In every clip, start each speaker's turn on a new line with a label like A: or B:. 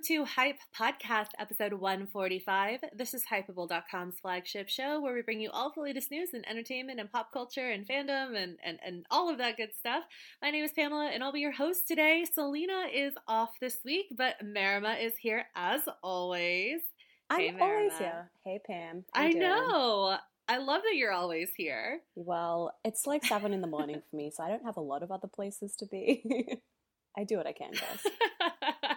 A: Welcome to Hype Podcast, episode 145. This is Hypable.com's flagship show where we bring you all the latest news and entertainment and pop culture and fandom and, and, and all of that good stuff. My name is Pamela and I'll be your host today. Selena is off this week, but Marima is here as always.
B: I'm
A: Hey,
B: always
A: Marima.
B: here. Hey, Pam.
A: I
B: doing?
A: know. I love that you're always here.
B: Well, it's like seven in the morning for me, so I don't have a lot of other places to be. I do what I can, guys.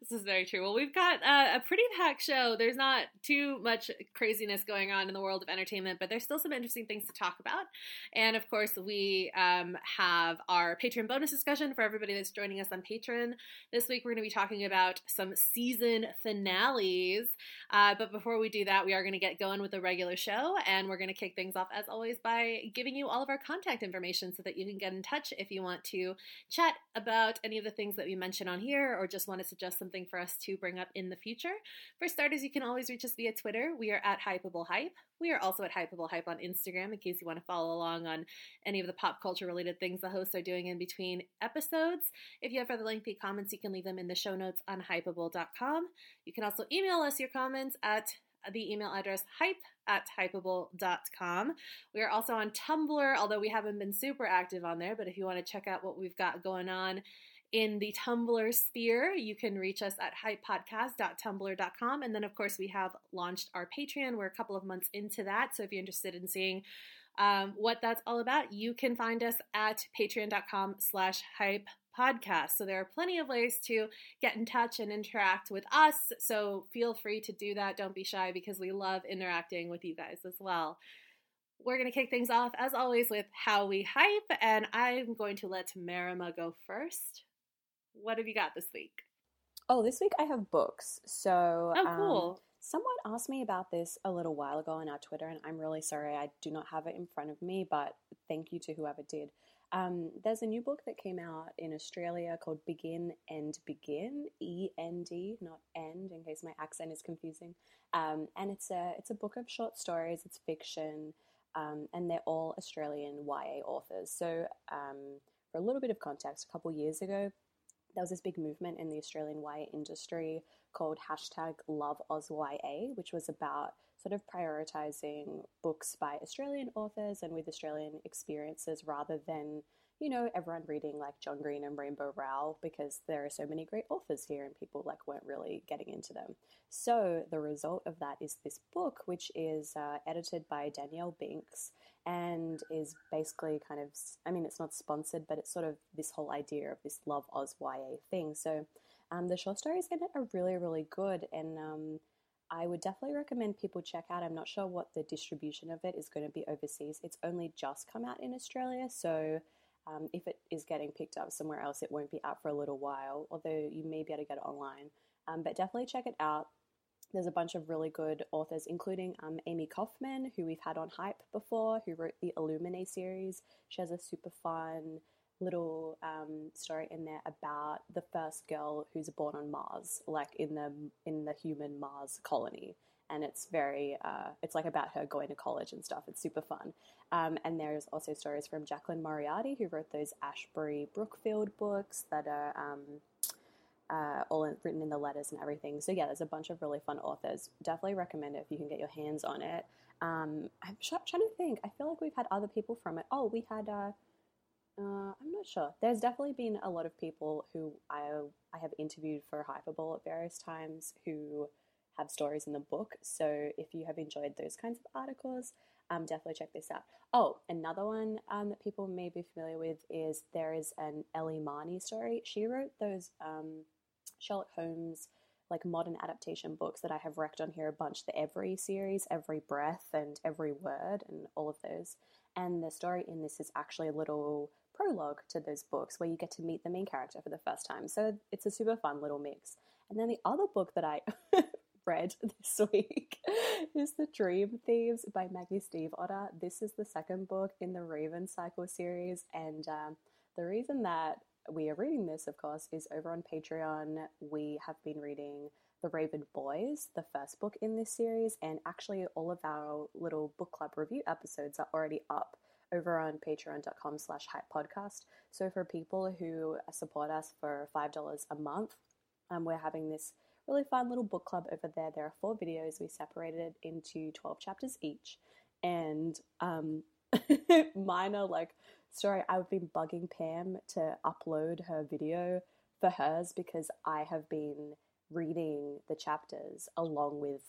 A: this is very true. Well, we've got uh, a pretty packed show. There's not too much craziness going on in the world of entertainment, but there's still some interesting things to talk about. And of course, we um, have our Patreon bonus discussion for everybody that's joining us on Patreon. This week, we're going to be talking about some season finales. Uh, but before we do that, we are going to get going with the regular show, and we're going to kick things off as always by giving you all of our contact information so that you can get in touch if you want to chat about any of the things that we mention on here or just want to suggest something for us to bring up in the future. For starters, you can always reach us via Twitter. We are at Hypable Hype. We are also at Hypable Hype on Instagram in case you want to follow along on any of the pop culture related things the hosts are doing in between episodes. If you have other lengthy comments, you can leave them in the show notes on hypable.com. You can also email us your comments at the email address hype at hypable.com. We are also on Tumblr, although we haven't been super active on there, but if you want to check out what we've got going on in the Tumblr sphere, you can reach us at hypepodcast.tumblr.com. And then, of course, we have launched our Patreon. We're a couple of months into that. So if you're interested in seeing um, what that's all about, you can find us at patreon.com slash hype podcast. So there are plenty of ways to get in touch and interact with us. So feel free to do that. Don't be shy because we love interacting with you guys as well. We're going to kick things off, as always, with how we hype. And I'm going to let Marima go first. What have you got this week?
B: Oh, this week I have books. So,
A: Oh,
B: um,
A: cool.
B: someone asked me about this a little while ago on our Twitter, and I'm really sorry I do not have it in front of me, but thank you to whoever did. Um, there's a new book that came out in Australia called Begin End Begin, E N D, not end, in case my accent is confusing. Um, and it's a it's a book of short stories. It's fiction, um, and they're all Australian YA authors. So, um, for a little bit of context, a couple years ago, there was this big movement in the Australian YA industry called hashtag LoveOzYA, which was about sort of prioritizing books by Australian authors and with Australian experiences rather than, you know, everyone reading like John Green and Rainbow Rowell because there are so many great authors here and people like weren't really getting into them. So the result of that is this book, which is uh, edited by Danielle Binks and is basically kind of, I mean, it's not sponsored, but it's sort of this whole idea of this Love Oz YA thing. So um, the short stories in it are really, really good, and um, I would definitely recommend people check out. I'm not sure what the distribution of it is going to be overseas. It's only just come out in Australia, so um, if it is getting picked up somewhere else, it won't be out for a little while, although you may be able to get it online. Um, but definitely check it out. There's a bunch of really good authors, including um, Amie Kaufman, who we've had on Hype before, who wrote the Illuminae series. She has a super fun little um, story in there about the first girl who's born on Mars, like in the in the human Mars colony, and it's very uh, it's like about her going to college and stuff. It's super fun. Um, and there's also stories from Jaclyn Moriarty, who wrote those Ashbury Brookfield books that are um, uh, all in, written in the letters and everything. So yeah, there's a bunch of really fun authors. Definitely recommend it if you can get your hands on it. Um, I'm try- trying to think. I feel like we've had other people from it. Oh, we had. Uh, uh, I'm not sure. There's definitely been a lot of people who I I have interviewed for Hypable at various times who have stories in the book. So if you have enjoyed those kinds of articles, um, definitely check this out. Oh, another one um, that people may be familiar with is there is an Ellie Marney story. She wrote those um, Sherlock Holmes like modern adaptation books that I have wrecked on here a bunch. The Every series, Every Breath, and Every Word, and all of those. And the story in this is actually a little prologue to those books where you get to meet the main character for the first time. So it's a super fun little mix. And then the other book that I read this week is The Dream Thieves by Maggie Stiefvater. This is the second book in the Raven Cycle series, and um, the reason that we are reading this, of course, is over on Patreon. We have been reading The Raven Boys, the first book in this series, and actually, all of our little book club review episodes are already up. over on patreon.com slash hype podcast. So for people who support us for $5 a month, um, we're having this really fun little book club over there. There are four videos. We separated it into 12 chapters each. And um, mine are like, sorry, I've been bugging Pam to upload her video for hers because I have been reading the chapters along with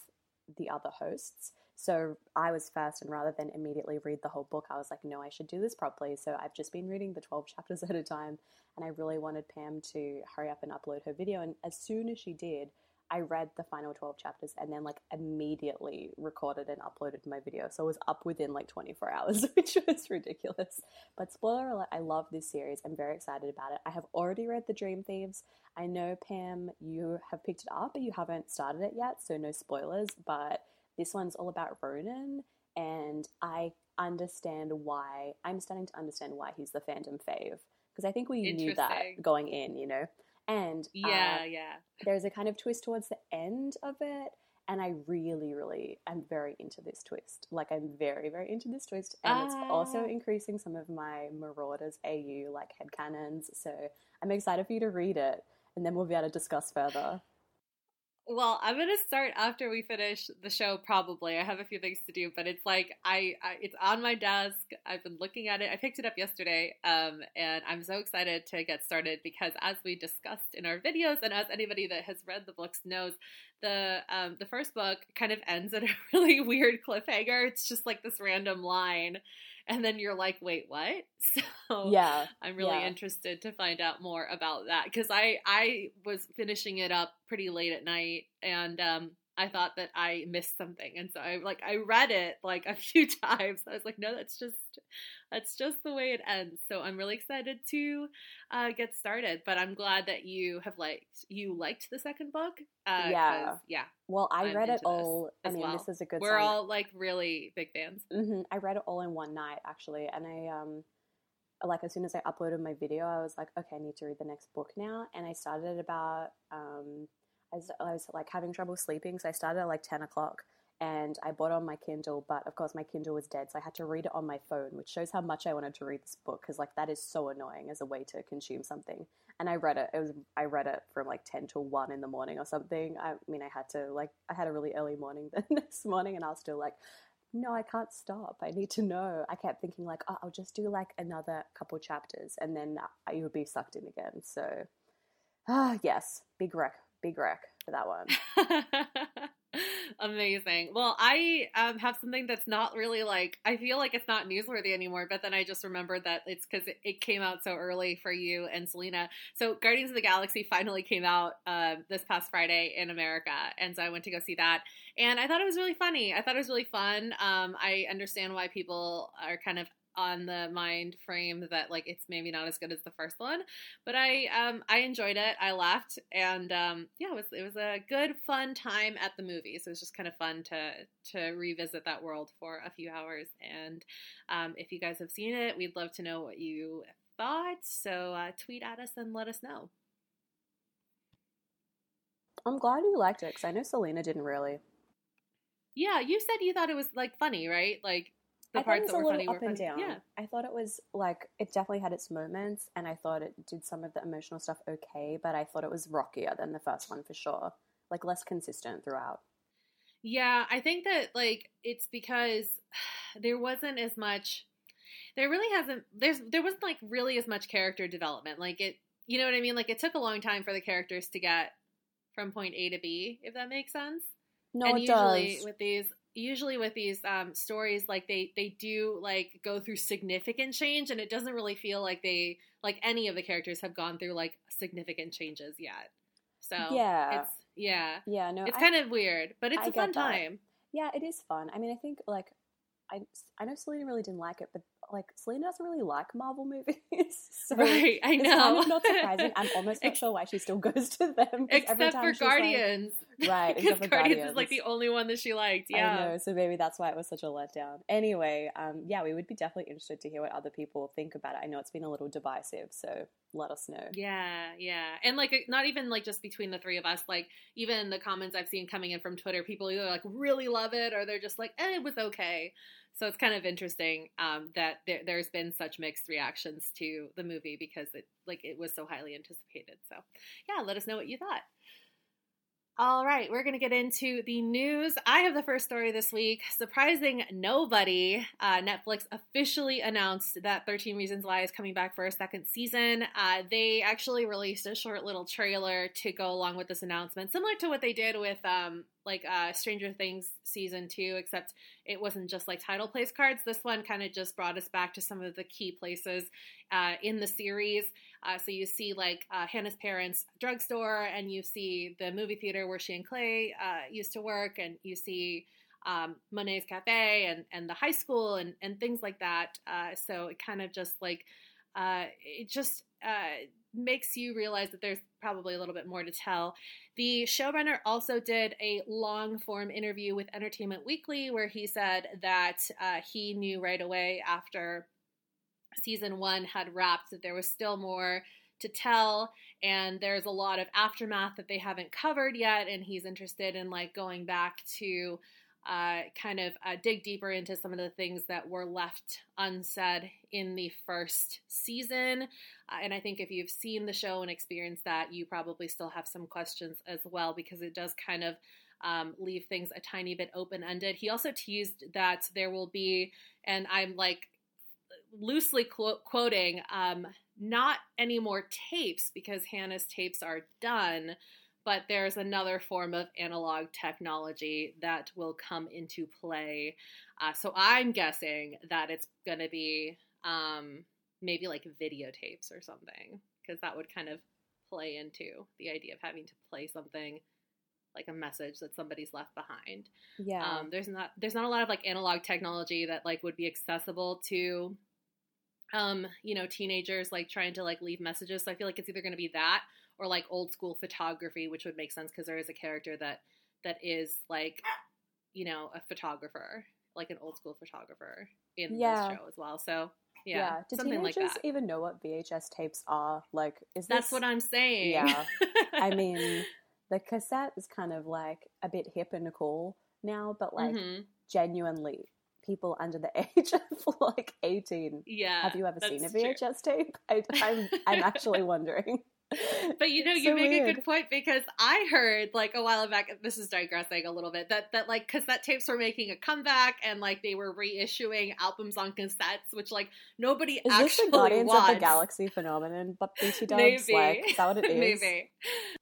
B: the other hosts. So I was first, and rather than immediately read the whole book, I was like, no, I should do this properly. So I've just been reading the 12 chapters at a time, and I really wanted Pam to hurry up and upload her video. And as soon as she did, I read the final 12 chapters and then like immediately recorded and uploaded my video. So it was up within like 24 hours, which was ridiculous. But spoiler alert, I love this series. I'm very excited about it. I have already read The Dream Thieves. I know, Pam, you have picked it up, but you haven't started it yet, so no spoilers. But this one's all about Ronan, and I understand why. I'm starting to understand why he's the fandom fave. Because I think we knew that going in, you know? And
A: yeah, uh, yeah.
B: There's a kind of twist towards the end of it. And I really, really am very into this twist. Like, I'm very, very into this twist. And uh, it's also ah. increasing some of my Marauders AU, like, headcanons. So I'm excited for you to read it. And then we'll be able to discuss further.
A: Well, I'm gonna start after we finish the show. Probably, I have a few things to do, but it's like I, I, it's on my desk. I've been looking at it. I picked it up yesterday, um, and I'm so excited to get started because, as we discussed in our videos, and as anybody that has read the books knows, the um, the first book kind of ends at a really weird cliffhanger. It's just like this random line and then you're like, wait, what? So
B: yeah,
A: I'm really
B: yeah.
A: interested to find out more about that because I I was finishing it up pretty late at night and um I thought that I missed something, and so I like I read it like a few times. I was like, no, that's just that's just the way it ends. So I'm really excited to uh, get started. But I'm glad that you have liked you liked the second book.
B: Uh, yeah, yeah. Well, I I'm read it all. I mean, well. this is a good.
A: We're sign. all like really big fans.
B: Mm-hmm. I read it all in one night actually, and I um like as soon as I uploaded my video, I was like, okay, I need to read the next book now, and I started about um I was, I was like having trouble sleeping, so I started at like 10 o'clock and I bought on my Kindle, but of course my Kindle was dead, so I had to read it on my phone, which shows how much I wanted to read this book because like that is so annoying as a way to consume something. And I read it. It was I read it from like ten to one in the morning or something. I mean, I had to like I had a really early morning the next morning, and I was still like, no, I can't stop. I need to know. I kept thinking like, oh, I'll just do like another couple chapters, and then you would be sucked in again. So, ah, yes, big wreck big wreck for that one.
A: Amazing. Well, I um, have something that's not really like, I feel like it's not newsworthy anymore, but then I just remembered that it's because it, it, came out so early for you and Selena. So, Guardians of the Galaxy finally came out uh, this past Friday in America. And so I went to go see that. And I thought it was really funny. I thought it was really fun. Um, I understand why people are kind of on the mind frame that like it's maybe not as good as the first one but i um i enjoyed it. I laughed and um yeah it was it was a good fun time at the movies. So it was just kind of fun to to revisit that world for a few hours and um if you guys have seen it we'd love to know what you thought so uh, tweet at us and let us know.
B: I'm glad you liked it because i know selena didn't really.
A: Yeah you said you thought it was like funny right? Like
B: the I parts that were funny up and down. Yeah. I thought it was like it definitely had its moments, and I thought it did some of the emotional stuff okay, but I thought it was rockier than the first one for sure, like less consistent throughout.
A: Yeah, I think that like it's because there wasn't as much. There really hasn't. There's there wasn't like really as much character development. Like it, you know what I mean? Like it took a long time for the characters to get from point A to B, if that makes sense.
B: No, and it usually
A: does. with these usually with these um, stories like they they do like go through significant change and it doesn't really feel like they like any of the characters have gone through like significant changes yet. So
B: yeah.
A: it's yeah.
B: Yeah no
A: it's I, kind of weird but it's I a fun time.
B: Yeah it is fun. I mean i think like I, I know Selena really didn't like it, but like Selena doesn't really like Marvel movies. So
A: right, I know.
B: Kind of not surprising. I'm almost not sure why she still goes to them.
A: Except for Guardians.
B: Like, right,
A: because Guardians, Guardians is like the only one that she liked. Yeah,
B: I know. So maybe that's why it was such a letdown. Anyway, um, yeah, we would be definitely interested to hear what other people think about it. I know it's been a little divisive, so let us know.
A: Yeah, yeah, and like not even like just between the three of us. Like even the comments I've seen coming in from Twitter, people either like really love it or they're just like, eh, it was okay. So it's kind of interesting um, that there, there's been such mixed reactions to the movie because it like it was so highly anticipated. So yeah, let us know what you thought. All right, we're going to get into the news. I have the first story this week. Surprising nobody, uh, Netflix officially announced that 13 Reasons Why is coming back for a second season. Uh, they actually released a short little trailer to go along with this announcement, similar to what they did with um, like uh, Stranger Things season two, except it wasn't just like title place cards. This one kind of just brought us back to some of the key places uh, in the series. Uh, so you see like uh, Hannah's parents' drugstore, and you see the movie theater where she and Clay uh, used to work, and you see um, Monet's Cafe and, and the high school and, and things like that. Uh, so it kind of just like, it just makes you realize that there's probably a little bit more to tell. The showrunner also did a long form interview with Entertainment Weekly where he said that uh, he knew right away after season one had wrapped that there was still more to tell and there's a lot of aftermath that they haven't covered yet and he's interested in like going back to uh, kind of uh, dig deeper into some of the things that were left unsaid in the first season. Uh, and I think if you've seen the show and experienced that, you probably still have some questions as well because it does kind of um, leave things a tiny bit open ended. He also teased that there will be, and I'm like loosely qu- quoting, um, not any more tapes because Hannah's tapes are done but there's another form of analog technology that will come into play. Uh, so I'm guessing that it's going to be um, maybe like videotapes or something, because that would kind of play into the idea of having to play something like a message that somebody's left behind.
B: Yeah.
A: Um, there's not there's not a lot of like analog technology that like would be accessible to um, you know, teenagers like trying to like leave messages. So I feel like it's either going to be that or like old school photography, which would make sense because there is a character that that is like, you know, a photographer, like an old school photographer in yeah. this show as well. So yeah, yeah.
B: Do something teenagers like that. even know what VHS tapes are? Like, is
A: that's what I'm saying?
B: Yeah, I mean, the cassette is kind of like a bit hip and cool now, but like mm-hmm. genuinely people under the age of like 18.
A: Yeah.
B: Have you ever seen a VHS true. tape? I, I'm, I'm actually wondering.
A: but you know, you so make weird. a good point because I heard like a while back. This is digressing a little bit. That that like cassette tapes were making a comeback and like they were reissuing albums on cassettes, which like nobody
B: is
A: actually
B: this the Guardians
A: wants.
B: of the Galaxy phenomenon? But BT dubs, Maybe. like is that what it is?
A: Maybe.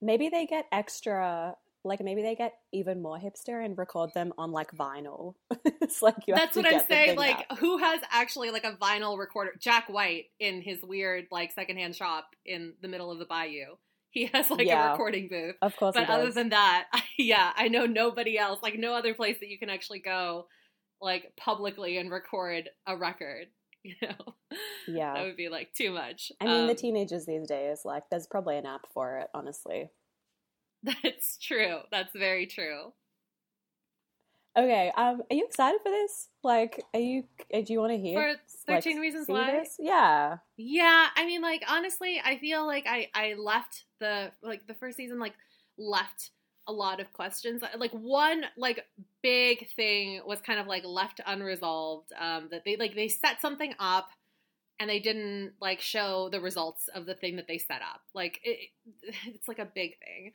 B: Maybe they get extra like maybe they get even more hipster and record them on like vinyl. it's like
A: that's what I'm saying. Like, out. who has actually like a vinyl recorder? Jack White in his weird like secondhand shop in the middle of the bayou. He has like yeah, a recording booth.
B: Of course,
A: but other than that, yeah, I know nobody else. Like, no other place that you can actually go, like publicly and record a record. You know,
B: yeah,
A: that would be like too much.
B: I mean, um, the teenagers these days, like, there's probably an app for it. Honestly.
A: That's true. That's very true.
B: Okay, um, are you excited for this? Like, are you? Uh, do you want to hear?
A: For thirteen like, reasons why? This?
B: Yeah.
A: Yeah, I mean, like honestly, I feel like I I left the like the first season like left a lot of questions. Like one like big thing was kind of like left unresolved. Um, that they like they set something up and they didn't like show the results of the thing that they set up. Like it, it's like a big thing.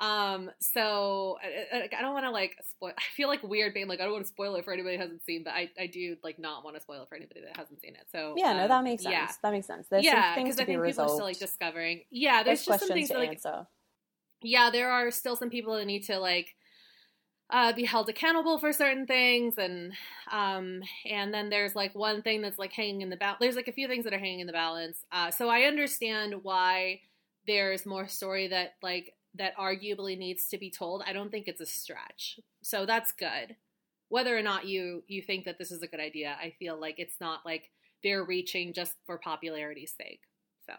A: Um, so I, I don't want to like spoil. I feel like weird being like I don't want to spoil it for anybody who hasn't seen, but I, I do like not want to spoil it for anybody that hasn't seen it. So
B: yeah, um, no, that makes sense. Yeah. That makes sense. There's yeah, because I think
A: resolved. people are still like discovering. Yeah, there's, there's just some things that, like answer. yeah, there are still some people that need to like uh, be held accountable for certain things, and um, and then there's like one thing that's like hanging in the balance. There's like a few things that are hanging in the balance. Uh, so I understand why there's more story that like that arguably needs to be told, I don't think it's a stretch. So that's good. Whether or not you you think that this is a good idea, I feel like it's not like they're reaching just for popularity's sake. So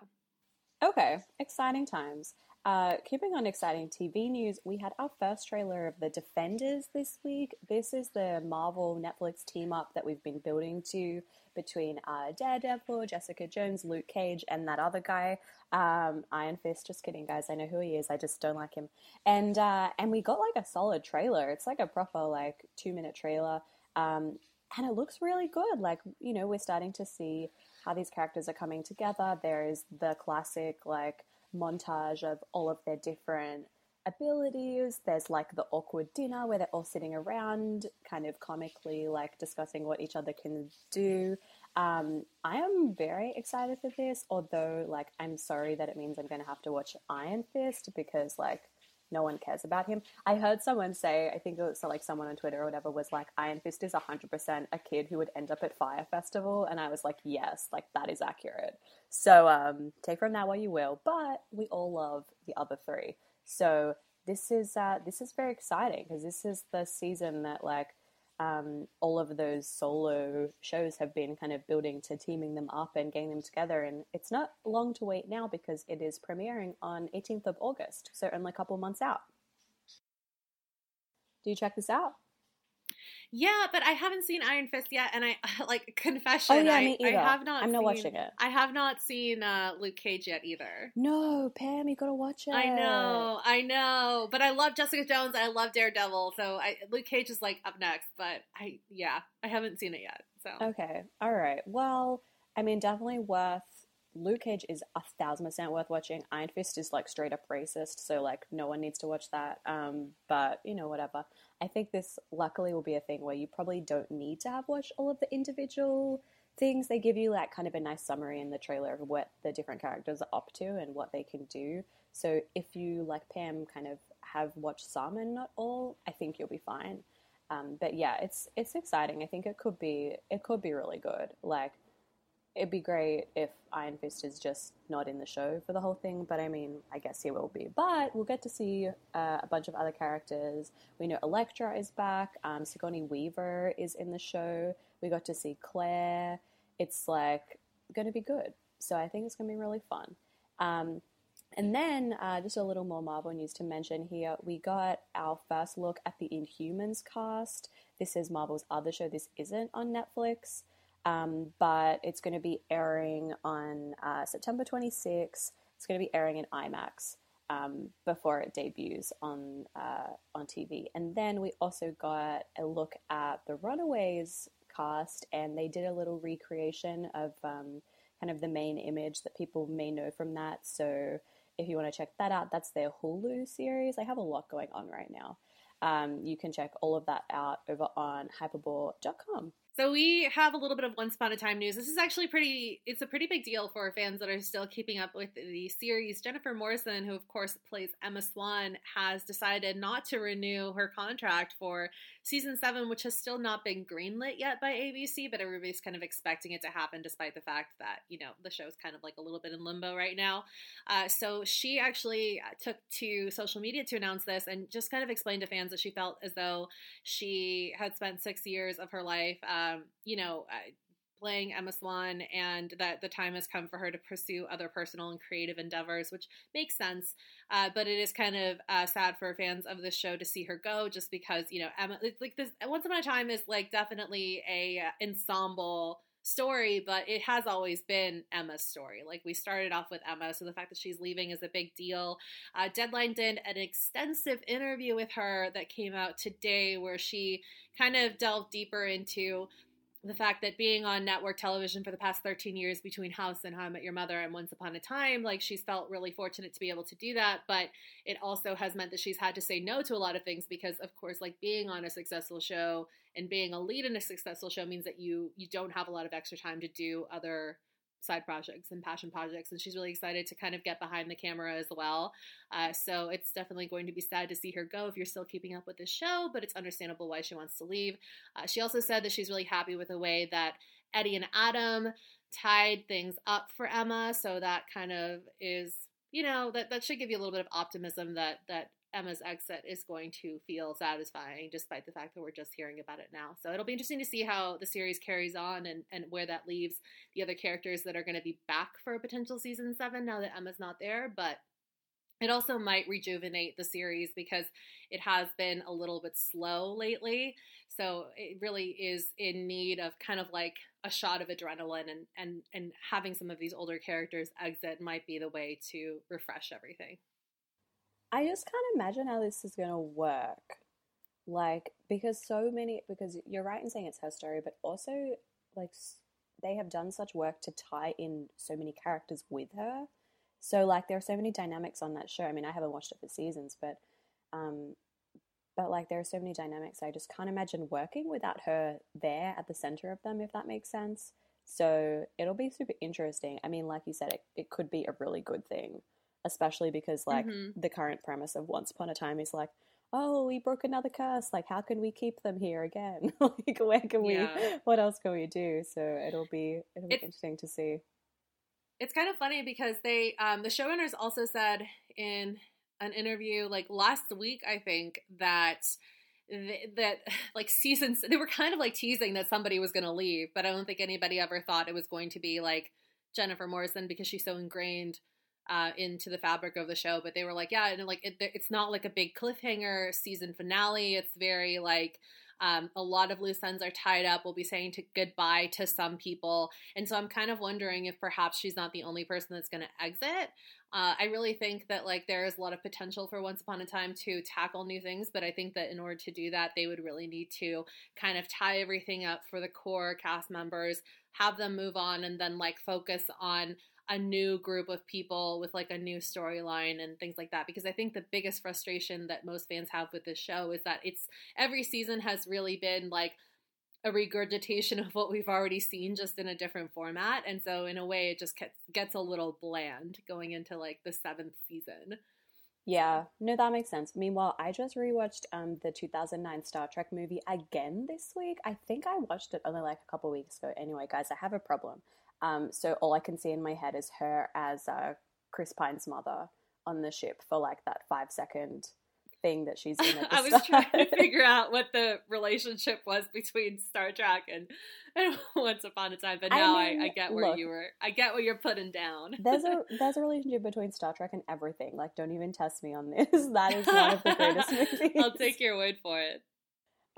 B: Okay, exciting times. Uh, keeping on exciting TV news, we had our first trailer of The Defenders this week. This is the Marvel Netflix team up that we've been building to between uh, Daredevil, Jessica Jones, Luke Cage, and that other guy, um, Iron Fist. Just kidding, guys. I know who he is. I just don't like him. And uh, and we got like a solid trailer. It's like a proper like two minute trailer. Um, and it looks really good. Like, you know, we're starting to see how these characters are coming together. There is the classic, like, montage of all of their different abilities. There's like the awkward dinner where they're all sitting around, kind of comically, like, discussing what each other can do. Um, I am very excited for this, although, like, I'm sorry that it means I'm going to have to watch Iron Fist because, like, no one cares about him. I heard someone say, I think it was like someone on Twitter or whatever, was like, Iron Fist is 100% a kid who would end up at Fyre Festival. And I was like, yes, like that is accurate. So um, take from that what you will. But we all love the other three. So this is uh, this is very exciting because this is the season that like um, all of those solo shows have been kind of building to teaming them up and getting them together. And it's not long to wait now because it is premiering on 18th of August, so only a couple months out. Do you check this out?
A: Yeah, but I haven't seen Iron Fist yet, and I like confession.
B: Oh yeah,
A: I,
B: me either.
A: I have not.
B: I'm not
A: seen,
B: watching it.
A: I have not seen uh, Luke Cage yet either.
B: No, Pam, you gotta watch it.
A: I know, I know, but I love Jessica Jones. I love Daredevil, so I, Luke Cage is like up next. But I, yeah, I haven't seen it yet. So
B: Okay, all right. Well, I mean, definitely worth. Luke Cage is a thousand percent worth watching. Iron Fist is like straight up racist, so like no one needs to watch that. Um, but you know, whatever. I think this luckily will be a thing where you probably don't need to have watched all of the individual things. They give you like kind of a nice summary in the trailer of what the different characters are up to and what they can do. So if you like Pam, kind of have watched some and not all, I think you'll be fine. Um, but yeah, it's it's exciting. I think it could be it could be really good. Like it'd be great if Iron Fist is just not in the show for the whole thing, but I mean, I guess he will be. But we'll get to see uh, a bunch of other characters. We know Elektra is back. Um, Sigourney Weaver is in the show. We got to see Claire. It's like going to be good. So I think it's going to be really fun. Um, and then, uh, just a little more Marvel news to mention here. We got our first look at the Inhumans cast. This is Marvel's other show. This isn't on Netflix, um, but it's going to be airing on uh, September 26th. It's going to be airing in IMAX um, before it debuts on uh, on TV. And then we also got a look at the Runaways cast, and they did a little recreation of um, kind of the main image that people may know from that. So if you want to check that out, that's their Hulu series. They have a lot going on right now. Um, you can check all of that out over on hypable.com.
A: So we have a little bit of Once Upon a Time news. This is actually pretty. It's a pretty big deal for fans that are still keeping up with the series. Jennifer Morrison, who of course plays Emma Swan, has decided not to renew her contract for season seven, which has still not been greenlit yet by ABC. But everybody's kind of expecting it to happen, despite the fact that you know the show's kind of like a little bit in limbo right now. Uh, so she actually took to social media to announce this and just kind of explained to fans that she felt as though she had spent six years of her life. Um, you know, uh, playing Emma Swan, and that the time has come for her to pursue other personal and creative endeavors, which makes sense. Uh, but it is kind of uh, sad for fans of the show to see her go, just because you know Emma, like this. Once Upon a Time is like definitely a uh, ensemble story, but it has always been Emma's story. Like we started off with Emma, so the fact that she's leaving is a big deal. Uh, Deadline did an extensive interview with her that came out today where she kind of delved deeper into the fact that being on network television for the past 13 years between House and How I Met Your Mother and Once Upon a Time, like she's felt really fortunate to be able to do that. But it also has meant that she's had to say no to a lot of things because, of course, like being on a successful show and being a lead in a successful show means that you you don't have a lot of extra time to do other side projects and passion projects and she's really excited to kind of get behind the camera as well. Uh, so it's definitely going to be sad to see her go if you're still keeping up with the show but it's understandable why she wants to leave. Uh, she also said that she's really happy with the way that eddie and adam tied things up for emma so that kind of is you know that, that should give you a little bit of optimism that that Emma's exit is going to feel satisfying, despite the fact that we're just hearing about it now. So it'll be interesting to see how the series carries on and, and where that leaves the other characters that are going to be back for a potential season seven now that Emma's not there. But it also might rejuvenate the series because it has been a little bit slow lately. So it really is in need of kind of like a shot of adrenaline and, and, and having some of these older characters exit might be the way to refresh everything.
B: I just can't imagine how this is going to work. like because so many because you're right in saying it's her story, but also like they have done such work to tie in so many characters with her. So like there are so many dynamics on that show. I mean, I haven't watched it for seasons, but um but like there are so many dynamics I just can't imagine working without her there at the center of them if that makes sense. So it'll be super interesting. I mean, like you said, it, it could be a really good thing, especially because like mm-hmm. the current premise of Once Upon a Time is like, oh, we broke another curse. Like, how can we keep them here again? like, where can we? Yeah. What else can we do? So it'll be it'll be it, interesting to see.
A: It's kind of funny because they um, the showrunners also said in an interview like last week, I think that that like seasons they were kind of like teasing that somebody was going to leave, but I don't think anybody ever thought it was going to be like Jennifer Morrison because she's so ingrained uh, into the fabric of the show. But they were like, yeah, and like it, it's not like a big cliffhanger season finale. It's very like um, a lot of loose ends are tied up. We'll be saying to goodbye to some people, and so I'm kind of wondering if perhaps she's not the only person that's going to exit. Uh, I really think that like there is a lot of potential for Once Upon a Time to tackle new things, but I think that in order to do that, they would really need to kind of tie everything up for the core cast members, have them move on, and then like focus on a new group of people with like a new storyline and things like that because i think the biggest frustration that most fans have with this show is that it's every season has really been like a regurgitation of what we've already seen just in a different format and so in a way it just gets, gets a little bland going into like the seventh season
B: yeah, no, that makes sense. Meanwhile, I just rewatched um the 2009 Star Trek movie again this week. I think I watched it only like a couple weeks ago. Anyway, guys, I have a problem. Um, so all I can see in my head is her as uh, Chris Pine's mother on the ship for like that five second thing that she's in. I
A: was trying to figure out what the relationship was between Star Trek and, and Once Upon a Time, but now I, mean, I, I get where look, you were. I get what you're putting down.
B: there's a there's a relationship between Star Trek and everything. Like, don't even test me on this. That is one of the greatest movies.
A: I'll take your word for it.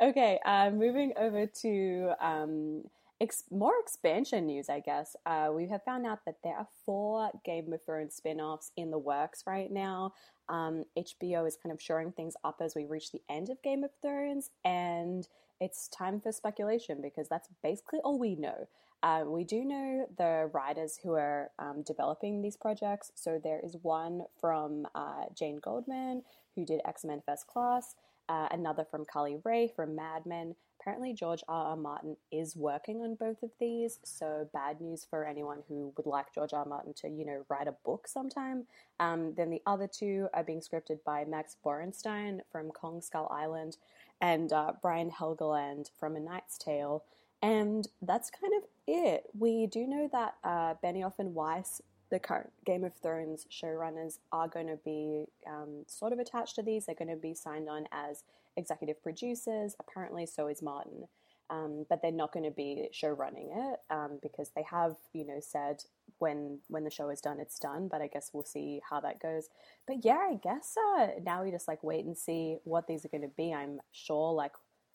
B: Okay, uh, moving over to um, ex- more expansion news, I guess. Uh, we have found out that there are four Game of Thrones spin offs in the works right now. Um, HBO is kind of shoring things up as we reach the end of Game of Thrones, and it's time for speculation because that's basically all we know. Uh, we do know the writers who are um, developing these projects. So there is one from uh, Jane Goldman, who did X Men First Class, uh, another from Carly Wray from Mad Men, apparently George R. R. Martin is working on both of these. So bad news for anyone who would like George R. R. Martin to, you know, write a book sometime. Um, then the other two are being scripted by Max Borenstein from Kong Skull Island and uh, Brian Helgeland from A Knight's Tale. And that's kind of it. We do know that uh, Benioff and Weiss, the current Game of Thrones showrunners, are going to be um, sort of attached to these. They're going to be signed on as executive producers. Apparently, so is Martin. Um, but they're not going to be show running it um, because they have, you know, said when when the show is done, it's done. But I guess we'll see how that goes. But yeah, I guess uh, now we just like wait and see what these are going to be. I'm sure like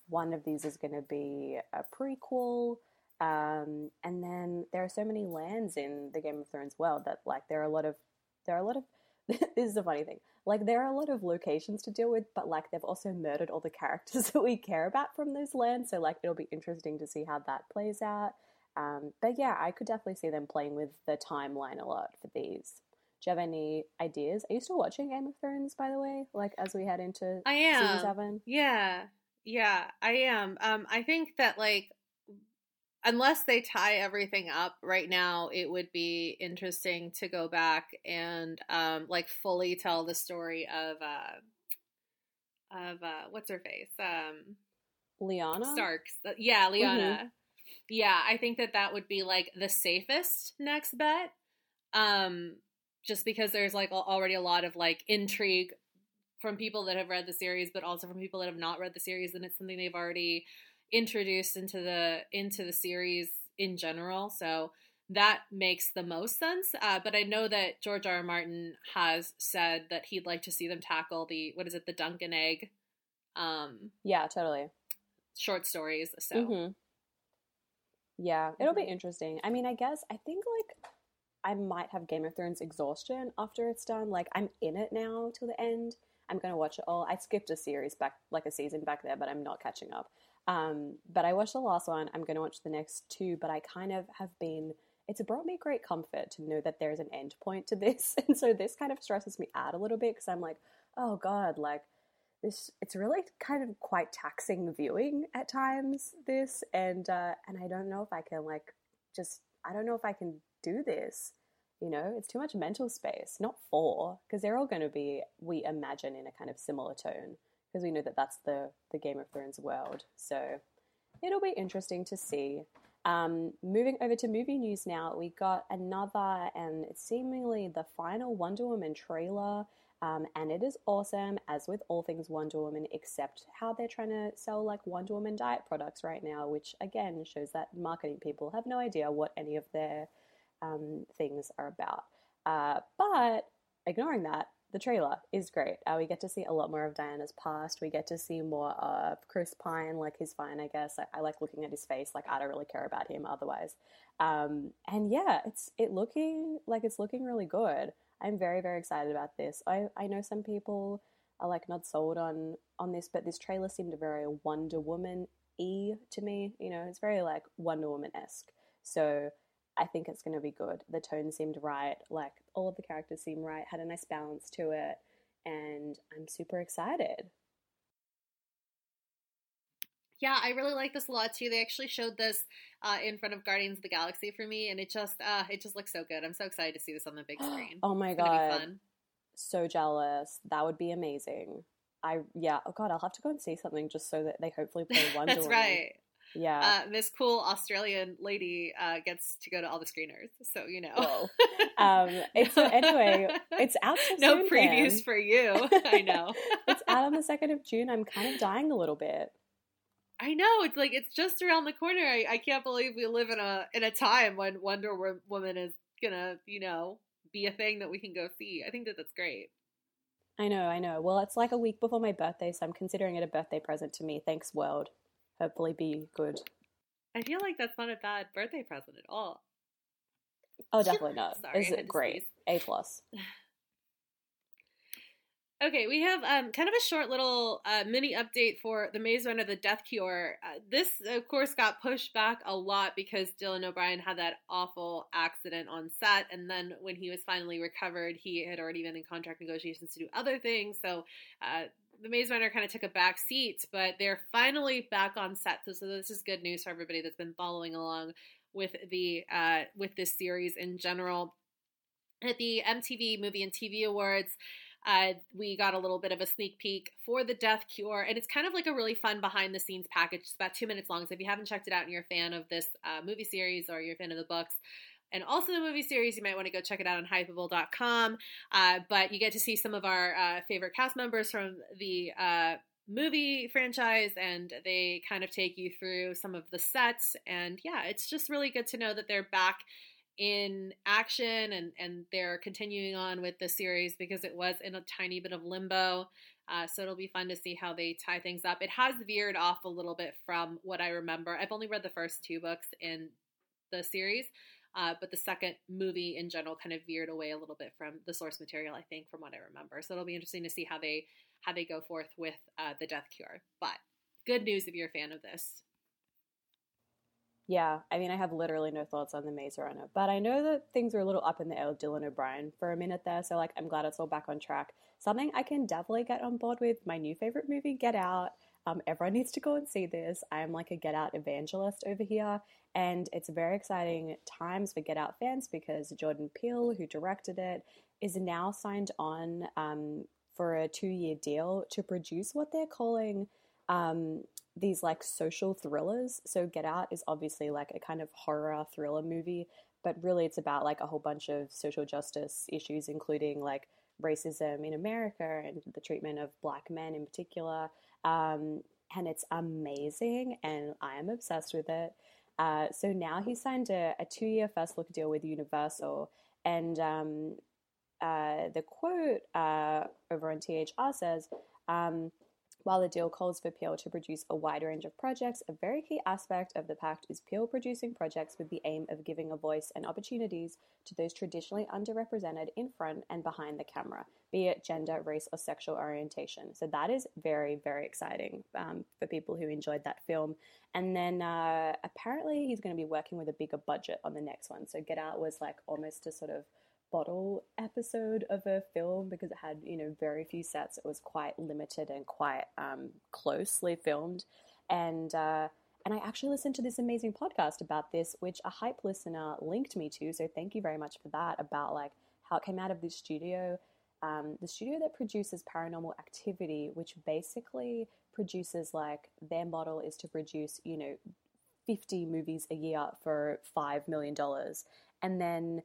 B: one of these is going to be a prequel. Um, and then there are so many lands in the Game of Thrones world that like there are a lot of there are a lot of this is a funny thing. Like there are a lot of locations to deal with, but like they've also murdered all the characters that we care about from those lands. So like it'll be interesting to see how that plays out. Um, but yeah, I could definitely see them playing with the timeline a lot for these. Do you have any ideas? Are you still watching Game of Thrones, by the way? Like as we head into
A: I am. season seven? Yeah, yeah, I am. Um, I think that like unless they tie everything up right now it would be interesting to go back and um like fully tell the story of uh of uh what's her face? Um
B: Lyanna
A: Starks. Uh, yeah Lyanna mm-hmm. yeah I think that that would be like the safest next bet um just because there's like already a lot of like intrigue from people that have read the series but also from people that have not read the series and it's something they've already introduced into the into the series in general. So that makes the most sense. Uh, but I know that George R. R. Martin has said that he'd like to see them tackle the what is it, the Dunk and Egg? Um,
B: yeah, totally.
A: Short stories. So.
B: Mm-hmm. Yeah, it'll be mm-hmm. interesting. I mean, I guess I think like I might have Game of Thrones exhaustion after it's done. Like I'm in it now till the end. I'm going to watch it all. I skipped a series back, like a season back there, but I'm not catching up. Um, but I watched the last one. I'm going to watch the next two, but I kind of have been. It's brought me great comfort to know that there's an end point to this, and so this kind of stresses me out a little bit because I'm like, oh god, like this. It's really kind of quite taxing viewing at times. This, and uh, and I don't know if I can like just. I don't know if I can do this. You know, it's too much mental space. Not four, because they're all going to be, we imagine, in a kind of similar tone because we know that that's the the Game of Thrones world. So it'll be interesting to see. Um, moving over to movie news now, we got another and seemingly the final Wonder Woman trailer. Um, and it is awesome, as with all things Wonder Woman, except how they're trying to sell like Wonder Woman diet products right now, which again shows that marketing people have no idea what any of their um, things are about. Uh, but ignoring that, the trailer is great. Uh, we get to see a lot more of Diana's past. We get to see more of Chris Pine, like he's fine, I guess. I, I like looking at his face. Like I don't really care about him otherwise. Um, and yeah, it's it looking like it's looking really good. I'm very very excited about this. I I know some people are like not sold on on this, but this trailer seemed very Wonder Woman e to me. You know, it's very like Wonder Woman esque. So I think it's going to be good. The tone seemed right. Like all of the characters seemed right, had a nice balance to it, and I'm super excited.
A: Yeah, I really like this a lot too. They actually showed this uh, in front of Guardians of the Galaxy for me, and it just uh, it just looks so good. I'm so excited to see this on the big screen.
B: oh my
A: it's
B: god, so jealous! That would be amazing. I yeah. Oh god, I'll have to go and see something just so that they hopefully play Wonder
A: That's
B: Woman.
A: right.
B: Yeah.
A: Uh, this cool Australian lady uh, gets to go to all the screeners, so you know.
B: Um, it's anyway. It's out. So
A: no
B: soon,
A: previews
B: Pam.
A: for you. I know.
B: it's out on the second of June. I'm kind of dying a little bit.
A: I know. It's like it's just around the corner. I, I can't believe we live in a in a time when Wonder Woman is gonna, you know, be a thing that we can go see. I think that that's great.
B: I know. I know. Well, it's like a week before my birthday, so I'm considering it a birthday present to me. Thanks, world. Hopefully, be good.
A: I feel like that's not a bad birthday present at all.
B: Oh, definitely not.
A: Sorry,
B: Is it great? A plus.
A: Okay, we have um, kind of a short little uh, mini update for the Maze Runner: The Death Cure. Uh, this, of course, got pushed back a lot because Dylan O'Brien had that awful accident on set, and then when he was finally recovered, he had already been in contract negotiations to do other things. So uh, the Maze Runner kind of took a back seat, but they're finally back on set. So, so this is good news for everybody that's been following along with the uh, with this series in general. At the MTV Movie and TV Awards, uh, we got a little bit of a sneak peek for the Death Cure, and it's kind of like a really fun behind the scenes package. It's about two minutes long, so if you haven't checked it out and you're a fan of this uh, movie series or you're a fan of the books, and also the movie series, you might want to go check it out on hypable.com. Uh, but you get to see some of our uh, favorite cast members from the uh, movie franchise, and they kind of take you through some of the sets. And yeah, it's just really good to know that they're back in action and, and they're continuing on with the series because it was in a tiny bit of limbo. Uh, so it'll be fun to see how they tie things up. It has veered off a little bit from what I remember. I've only read the first two books in the series, uh, but the second movie in general kind of veered away a little bit from the source material. I think, from what I remember. So it'll be interesting to see how they how they go forth with uh, the Death Cure. But good news if you're a fan of this.
B: Yeah, I mean, I have literally no thoughts on the Maze Runner, but I know that things were a little up in the air with Dylan O'Brien for a minute there. So, like, I'm glad it's all back on track. Something I can definitely get on board with. My new favorite movie, Get Out. Um, everyone needs to go and see this. I'm like a Get Out evangelist over here, and it's very exciting times for Get Out fans because Jordan Peele, who directed it, is now signed on um, for a two year deal to produce what they're calling um, these like social thrillers. So Get Out is obviously like a kind of horror thriller movie, but really it's about like a whole bunch of social justice issues, including like racism in America and the treatment of black men in particular. Um, and it's amazing, and I am obsessed with it. Uh, so now he signed a, a two year first look deal with Universal, and um, uh, the quote uh, over on THR says, um, While the deal calls for Peele to produce a wide range of projects, a very key aspect of the pact is Peele producing projects with the aim of giving a voice and opportunities to those traditionally underrepresented in front and behind the camera, be it gender, race, or sexual orientation. So that is very, very exciting um, for people who enjoyed that film. And then uh, apparently he's going to be working with a bigger budget on the next one. So Get Out was like almost a sort of bottle episode of a film because it had you know very few sets it was quite limited and quite um, closely filmed and uh, and I actually listened to this amazing podcast about this, which a hype listener linked me to. So thank you very much for that. About like how it came out of this studio, um, the studio that produces Paranormal Activity, which basically produces like their model is to produce you know 50 movies a year for $5 million. And then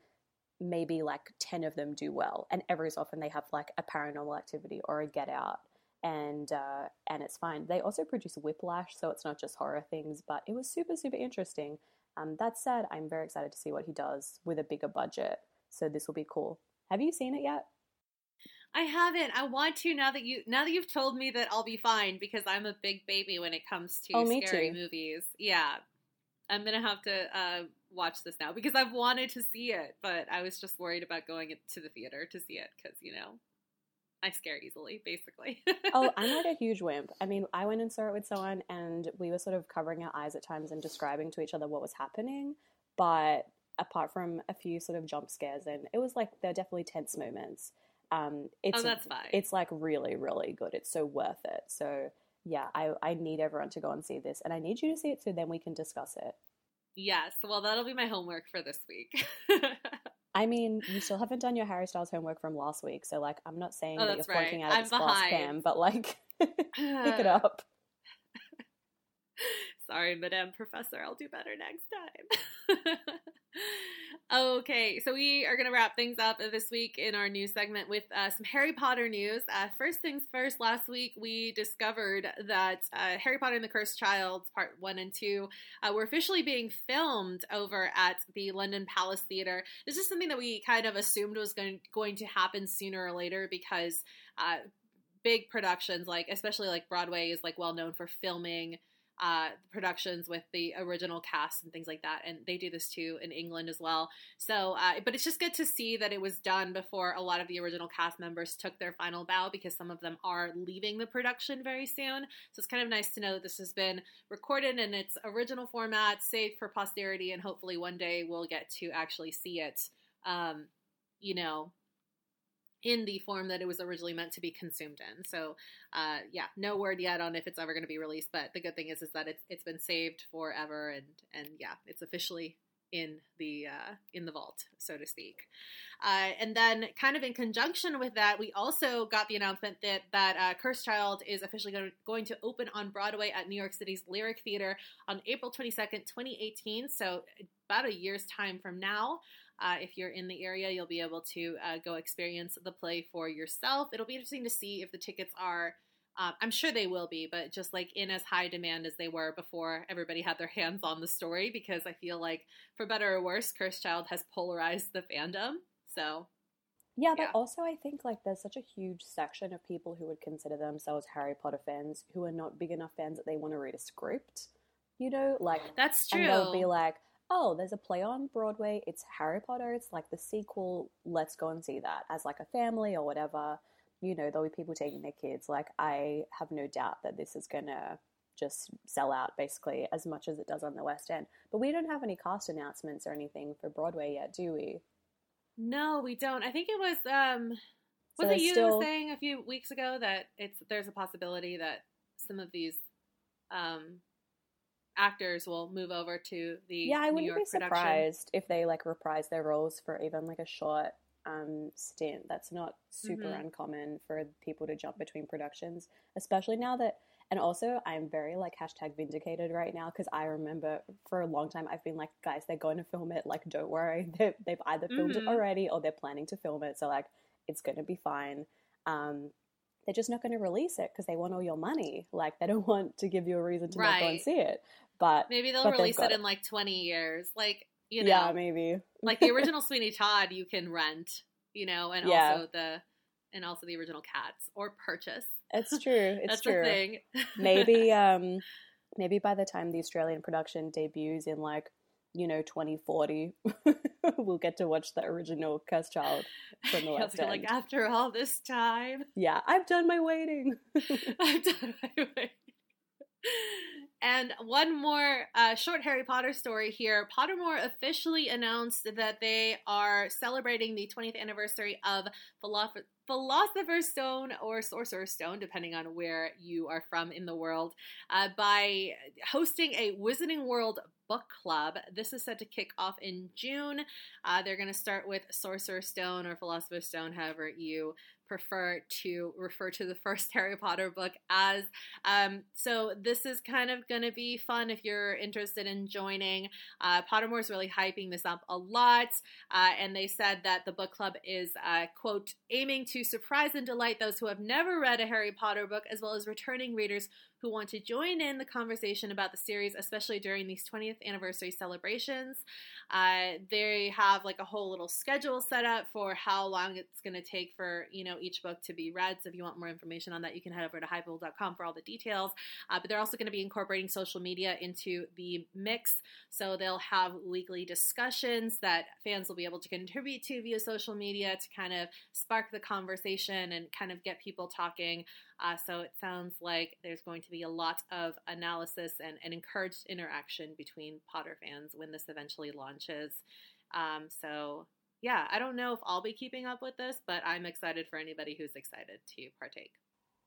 B: maybe like 10 of them do well and every so often they have like a paranormal activity or a get out and uh, and it's fine they also produce whiplash so it's not just horror things but it was super super interesting um, that said i'm very excited to see what he does with a bigger budget so this will be cool have you seen it yet
A: I haven't. I want to now that you now that you've told me that I'll be fine because I'm a big baby when it comes to
B: Oh,
A: scary
B: too.
A: movies. Yeah. I'm gonna have to uh, watch this now because I've wanted to see it, but I was just worried about going to the theater to see it because you know I scare easily, basically.
B: oh, I'm not a huge wimp. I mean, I went and saw it with someone, and we were sort of covering our eyes at times and describing to each other what was happening. But apart from a few sort of jump scares, and it was like there are definitely tense moments. Um, it's
A: oh, that's fine.
B: it's like really really good. It's so worth it. So yeah, I I need everyone to go and see this, and I need you to see it so then we can discuss it.
A: Yes. Well, that'll be my homework for this week.
B: I mean, you still haven't done your Harry Styles homework from last week, so like I'm not saying
A: Oh,
B: that you're
A: right.
B: flunking out of this class. Pam, but like pick it up.
A: Sorry, Madame Professor, I'll do better next time. okay, so we are going to wrap things up this week in our news segment with uh, some Harry Potter news. Uh, first things first, last week we discovered that uh, Harry Potter and the Cursed Child, part one and two, uh, were officially being filmed over at the London Palace Theatre. This is something that we kind of assumed was going, going to happen sooner or later because uh, big productions, like especially like Broadway, is like well known for filming uh, productions with the original cast and things like that. And they do this too in England as well. So, uh, but it's just good to see that it was done before a lot of the original cast members took their final bow because some of them are leaving the production very soon. So it's kind of nice to know that this has been recorded in its original format, safe for posterity, and hopefully one day we'll get to actually see it, um, you know, in the form that it was originally meant to be consumed in. So, uh, yeah, no word yet on if it's ever going to be released. But the good thing is, is that it's it's been saved forever, and and yeah, it's officially in the uh, in the vault, so to speak. Uh, and then, kind of in conjunction with that, we also got the announcement that that uh, Cursed Child is officially going to, going to open on Broadway at New York City's Lyric Theater on April twenty second, twenty eighteen. So about a year's time from now. Uh, if you're in the area, you'll be able to uh, go experience the play for yourself. It'll be interesting to see if the tickets are. Uh, I'm sure they will be, but just like in as high demand as they were before everybody had their hands on the story, because I feel like, for better or worse, Cursed Child has polarized the fandom. So,
B: Yeah, but also I think like there's such a huge section of people who would consider themselves Harry Potter fans who are not big enough fans that they want to read a script. You know, like
A: that's true.
B: and they'll be like, "Oh, there's a play on Broadway. It's Harry Potter. It's like the sequel. Let's go and see that as like a family or whatever." You know, there'll be people taking their kids. Like, I have no doubt that this is gonna just sell out basically as much as it does on the West End. But we don't have any cast announcements or anything for Broadway yet, do we?
A: no, we don't. I think it was. um Was it you
B: still-
A: saying a few weeks ago that it's there's a possibility that some of these um, actors will move over to the
B: Yeah, I
A: New
B: wouldn't
A: York
B: be
A: production?
B: surprised if they like reprise their roles for even like a short um, stint. That's not super
A: Mhm.
B: uncommon for people to jump between productions, especially now that. And also, I'm very like hashtag vindicated right now because I remember for a long time I've been like, guys, they're going to film it. Like, don't worry, they they've either filmed
A: Mhm.
B: it already or they're planning to film it. So like, it's going to be fine. Um, they're just not going to release it because they want all your money. Like, they don't want to give you a reason to not go and see it. But
A: Maybe they'll
B: But
A: release it in like 20 years. Like, you know,
B: yeah, maybe.
A: like the original Sweeney Todd you can rent, you know, and
B: Yeah.
A: also the and also the original Cats or purchase.
B: It's true. It's
A: That's
B: true.
A: thing.
B: maybe um maybe by the time the Australian production debuts in like you know 2040 we'll get to watch the original Cursed Child from the West End.
A: like, after all this time,
B: yeah, I've done my waiting.
A: I've done my way. And one more uh, short Harry Potter story here. Pottermore officially announced that they are celebrating the 20th anniversary of Philosoph- Philosopher's Stone or Sorcerer's Stone, depending on where you are from in the world, uh, by hosting a Wizarding World book club. This is set to kick off in June. Uh, they're going to start with Sorcerer's Stone or Philosopher's Stone, however you prefer to refer to the first Harry Potter book as. Um, so this is kind of going to be fun if you're interested in joining. Uh, Pottermore's really hyping this up a lot, uh, and they said that the book club is, uh, quote, aiming to surprise and delight those who have never read a Harry Potter book, as well as returning readers who want to join in the conversation about the series, especially during these 20th anniversary celebrations. Uh, they have like a whole little schedule set up for how long it's going to take for you know each book to be read. So if you want more information on that, you can head over to hypable.com for all the details. Uh, but they're also going to be incorporating social media into the mix, so they'll have weekly discussions that fans will be able to contribute to via social media to kind of spark the conversation and kind of get people talking. Uh, so it sounds like there's going to be a lot of analysis and, and encouraged interaction between Potter fans when this eventually launches. Um, so yeah, I don't know if I'll be keeping up with this, but I'm excited for anybody who's excited to partake.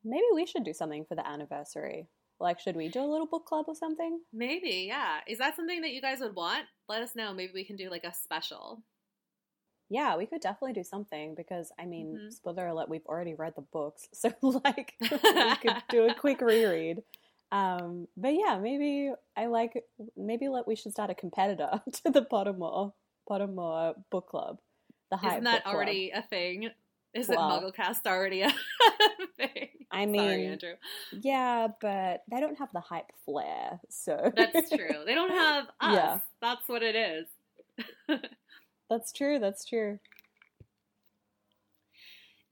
B: Maybe we should do something for the anniversary. Like, should we do a little book club or something?
A: Maybe, yeah. Is that something that you guys would want? Let us know. Maybe we can do like a special.
B: Yeah, we could definitely do something because I mean,
A: Mhm.
B: spoiler alert, we've already read the books, so like we could do a quick reread. Um, but yeah, maybe I like maybe let we should start a competitor to the Pottermore Pottermore book club. The hype
A: Isn't that
B: book club.
A: already a thing? Isn't
B: Wow.
A: MuggleCast already a thing?
B: I
A: Sorry,
B: mean,
A: Andrew.
B: yeah, but they don't have the hype flair, so
A: That's true. They don't have us.
B: Yeah.
A: That's what it is.
B: That's true. That's true.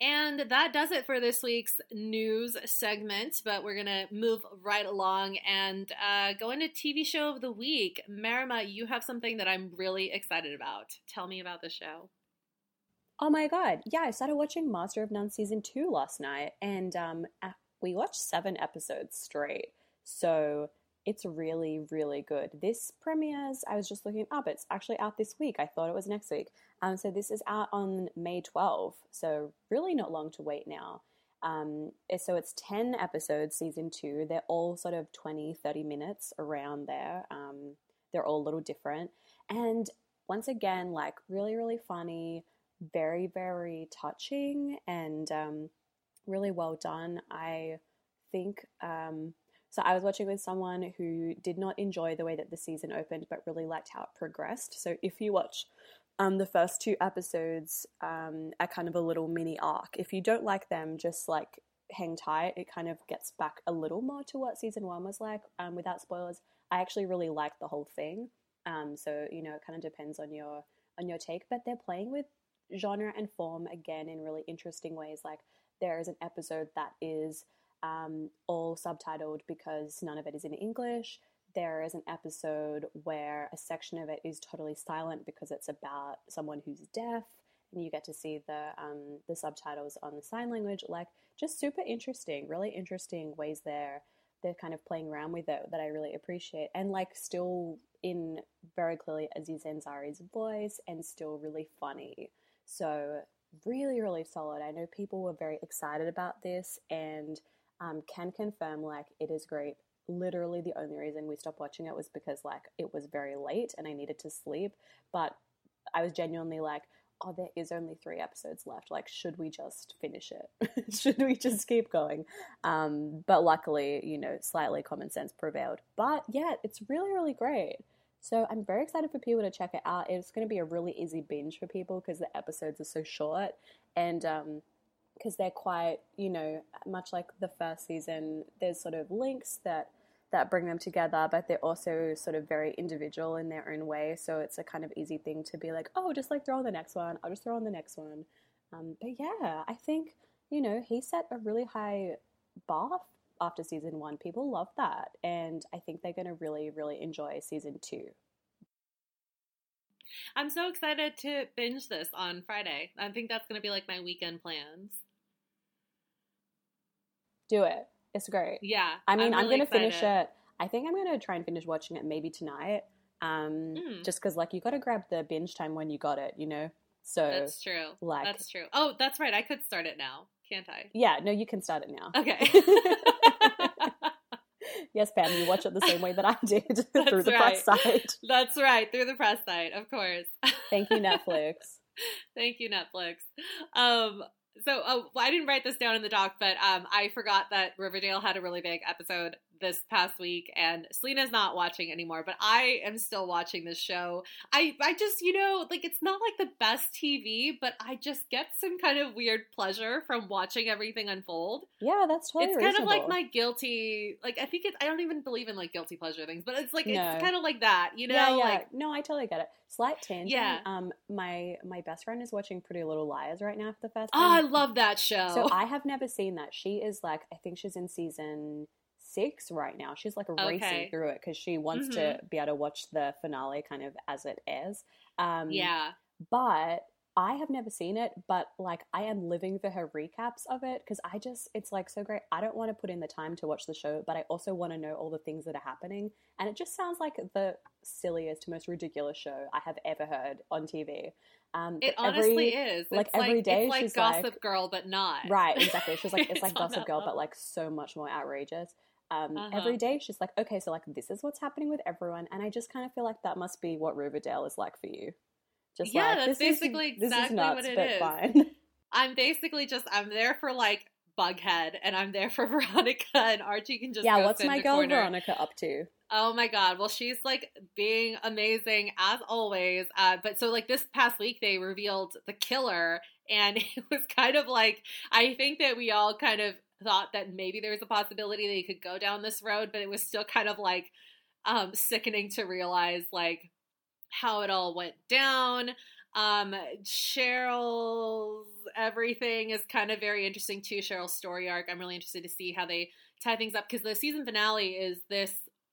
A: And that does it for this week's news segment. But we're gonna move right along and uh, go into TV show of the week. Marima, you have something that I'm really excited about. Tell me about the show.
B: Oh my god. Yeah, I started watching Master of None season 2 last night and um we watched 7 episodes straight. So it's really really good. This premieres, I was just looking up, it's actually out this week. I thought it was next week. Um so this is out on May 12. So really not long to wait now. Um so it's 10 episodes season 2. They're all sort of 20 30 minutes around there. Um they're all a little different and once again like really really funny very very touching and um, really well done i think um, so i was watching with someone who did not enjoy the way that the season opened but really liked how it progressed. So if you watch um, the first two episodes um, are kind of a little mini arc. If you don't like them just like hang tight. It kind of gets back a little more to what season one was like um, without spoilers. I actually really liked the whole thing. Um, so you know it kind of depends on your on your take but they're playing with genre and form again in really interesting ways. Like there is an episode that is um, all subtitled because none of it is in English. There is an episode where a section of it is totally silent because it's about someone who's deaf, and you get to see the um, the subtitles on the sign language. Like just super interesting, really interesting ways there. They're kind of playing around with it that I really appreciate, and like still in very clearly Aziz Ansari's voice, and still really funny. So, really, really solid. I know people were very excited about this and um, can confirm like it is great. Literally, the only reason we stopped watching it was because like it was very late and I needed to sleep. But I was genuinely like, oh, there is only three episodes left. Like, should we just finish it? should we just keep going? Um, but luckily, you know, slightly common sense prevailed. But yeah, it's really, really great. So I'm very excited for people to check it out. It's going to be a really easy binge for people because the episodes are so short and because they're quite, you know, much like the first season. There's sort of links that that bring them together, but they're also sort of very individual in their own way. So it's a kind of easy thing to be like, oh, just like throw on the next one. I'll just throw on the next one. Um, but yeah, I think you know he set a really high bath after season one. People love that, and I think they're going to really, really enjoy season two.
A: I'm so excited to binge this on Friday. I think that's going to be like my weekend plans.
B: Do it. It's great.
A: Yeah.
B: I mean, I'm,
A: really
B: going to finish it. I think I'm going to try and finish watching it maybe tonight. Um,
A: Mm.
B: just because like you got to grab the binge time when you got it, you know. So
A: That's true.
B: like-
A: that's true. Oh, that's right. I could start it now, can't I?
B: yeah, no, you can start it now.
A: Okay.
B: yes, Pam, you watch it the same way that I did through the press site.
A: that's right. Through the press site, of course.
B: Thank you, Netflix.
A: Thank you, Netflix. Um, so oh, well, I didn't write this down in the doc, but um, I forgot that Riverdale had a really big episode this past week, and Selena's not watching anymore, but I am still watching this show. I I just you know like it's not like the best TV, but I just get some kind of weird pleasure from watching everything unfold.
B: Yeah, that's totally
A: it's kind of like my guilty like I think it I don't even believe in like guilty pleasure things, but it's like
B: No.
A: it's kind of like that, you know,
B: yeah, yeah.
A: like
B: no, I totally get it. Slight tangent.
A: Yeah.
B: Um, my my best friend is watching Pretty Little Liars right now for the first time.
A: oh, I love that show.
B: So I have never seen that. She is like, I think she's in season six right now. She's like racing
A: Okay.
B: through it because she wants to be able to watch the finale kind of as it airs. Um,
A: yeah.
B: but I have never seen it, but like I am living for her recaps of it because I just, it's like so great. I don't want to put in the time to watch the show, but I also want to know all the things that are happening. And it just sounds like the silliest, most ridiculous show I have ever heard on TV. Um,
A: It
B: but every-
A: honestly is. It's
B: like,
A: like
B: every day
A: it's like
B: she's
A: Gossip
B: like-
A: Girl, but not.
B: Right, exactly. She's like, it's like Gossip Girl,
A: level.
B: but like so much more outrageous. Um,
A: Uh-huh.
B: Every day, she's like, okay, so like this is what's happening with everyone, and I just kind of feel like that must be what Riverdale is like for you. Just
A: Yeah,
B: like,
A: that's
B: this is-
A: basically
B: this
A: exactly
B: is nuts,
A: what it is.
B: fine.
A: I'm basically just I'm there for like Bughead, and I'm there for Veronica, and Archie can just
B: yeah, what's my girl
A: corner.
B: Veronica up to?
A: Oh my god. Well, she's like being amazing as always. Uh, but so like this past week they revealed the killer and it was kind of like I think that we all kind of thought that maybe there was a possibility they could go down this road, but it was still kind of like um sickening to realize like how it all went down. Um Cheryl's everything is kind of very interesting too. Cheryl's story arc. I'm really interested to see how they tie things up because the season finale is this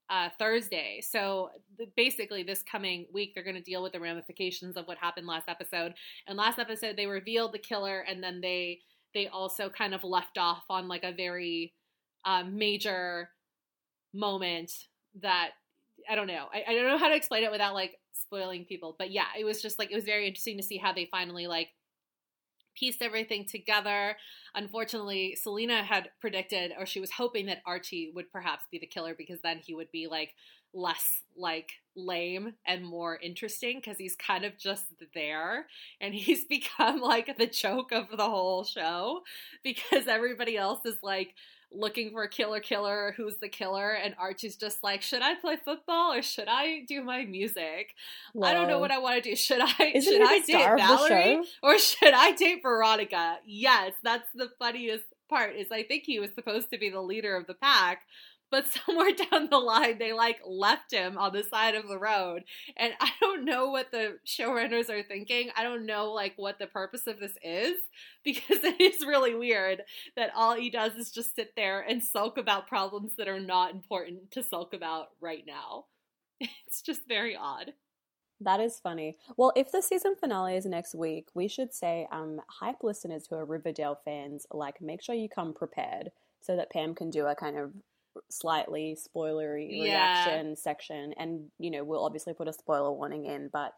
A: uh, Thursday. So basically, this coming week, they're going to deal with the ramifications of what happened last episode. And last episode, they revealed the killer, and then they they also kind of left off on like a very uh, major moment that I don't know. I, I don't know how to explain it without like spoiling people. But yeah, it was just like it was very interesting to see how they finally like pieced everything together. Unfortunately, Selena had predicted, or she was hoping that Archie would perhaps be the killer because then he would be like less like lame and more interesting because he's kind of just there and he's become like the joke of the whole show because everybody else is like looking for a killer killer who's the killer and Archie's just like should I play football or should I do my music I don't know what I want to do should I
B: Isn't
A: should I date
B: star of the
A: Valerie or should I date Veronica? Yes, that's the funniest part. Is I think he was supposed to be the leader of the pack, but somewhere down the line they like left him on the side of the road, and I don't know what the showrunners are thinking. I don't know like what the purpose of this is because it is really weird that all he does is just sit there and sulk about problems that are not important to sulk about right now. It's just very odd.
B: That is funny. Well, if the season finale is next week, we should say, um, hype listeners who are Riverdale fans, like, make sure you come prepared so that Pam can do a kind of slightly spoilery
A: Yeah.
B: reaction section. And, you know, we'll obviously put a spoiler warning in, but,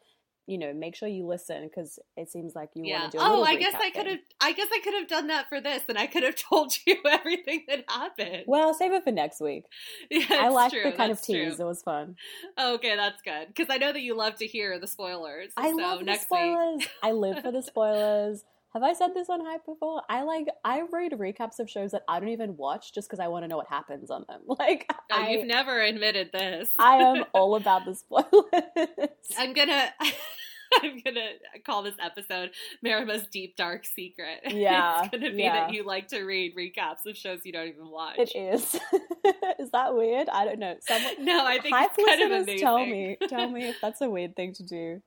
B: you know, make sure you listen because it seems like you
A: yeah.
B: want to do a
A: Oh, I guess I could have. I guess I could have done that for this, and I could have told you everything that happened.
B: Well, save it for next week.
A: Yeah,
B: I like the kind of
A: that's true.
B: tease. It was fun.
A: Oh, okay, that's good because I know that you love to hear the spoilers.
B: I
A: so
B: love the
A: next week.
B: spoilers. I live for the spoilers. Have I said this on hype before? I like I read recaps of shows that I don't even watch just because I want to know what happens on them. Like
A: Oh,
B: I,
A: you've never admitted this.
B: I am all about the spoilers.
A: I'm gonna. I'm gonna call this episode Marima's Deep Dark Secret.
B: Yeah,
A: it's gonna be
B: yeah.
A: that you like to read recaps of shows you don't even watch.
B: It is. is that weird? I don't know. Someone
A: No, I think
B: hype
A: it's kind of amazing.
B: tell me tell me if that's a weird thing to do.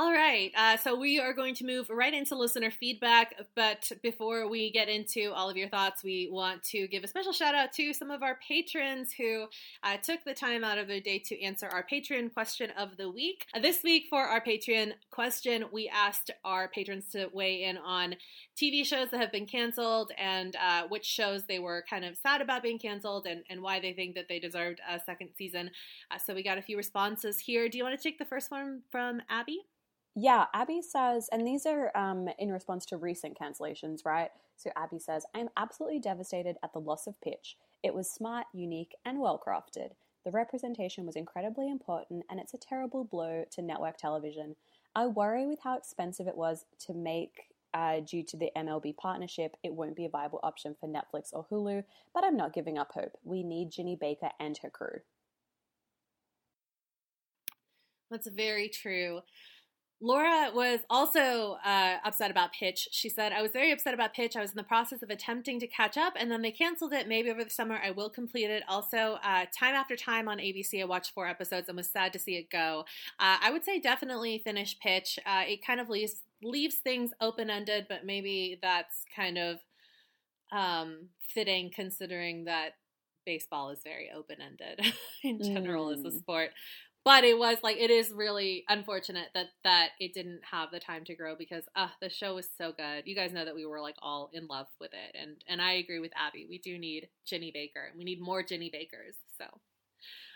A: All right, uh, so we are going to move right into listener feedback. But before we get into all of your thoughts, we want to give a special shout out to some of our patrons who uh, took the time out of their day to answer our Patreon question of the week. Uh, this week, for our Patreon question, we asked our patrons to weigh in on TV shows that have been canceled and uh, which shows they were kind of sad about being canceled and, and why they think that they deserved a second season. Uh, so we got a few responses here. Do you want to take the first one from Abby?
B: Yeah, Abby says, and these are um, in response to recent cancellations, right? So Abby says, I'm absolutely devastated at the loss of pitch. It was smart, unique, and well crafted. The representation was incredibly important, and it's a terrible blow to network television. I worry with how expensive it was to make uh, due to the MLB partnership, it won't be a viable option for Netflix or Hulu, but I'm not giving up hope. We need Ginny Baker and her crew.
A: That's very true. Laura was also uh, upset about Pitch. She said, I was very upset about Pitch. I was in the process of attempting to catch up, and then they canceled it. Maybe over the summer I will complete it. Also, uh, time after time on ABC, I watched four episodes and was sad to see it go. Uh, I would say definitely finish Pitch. Uh, it kind of leaves, leaves things open ended, but maybe that's kind of um, fitting considering that baseball is very open ended in general mm. as a mm. sport but it was like it is really unfortunate that that it didn't have the time to grow because uh the show was so good you guys know that we were like all in love with it and and i agree with abby we do need ginny baker and we need more ginny bakers so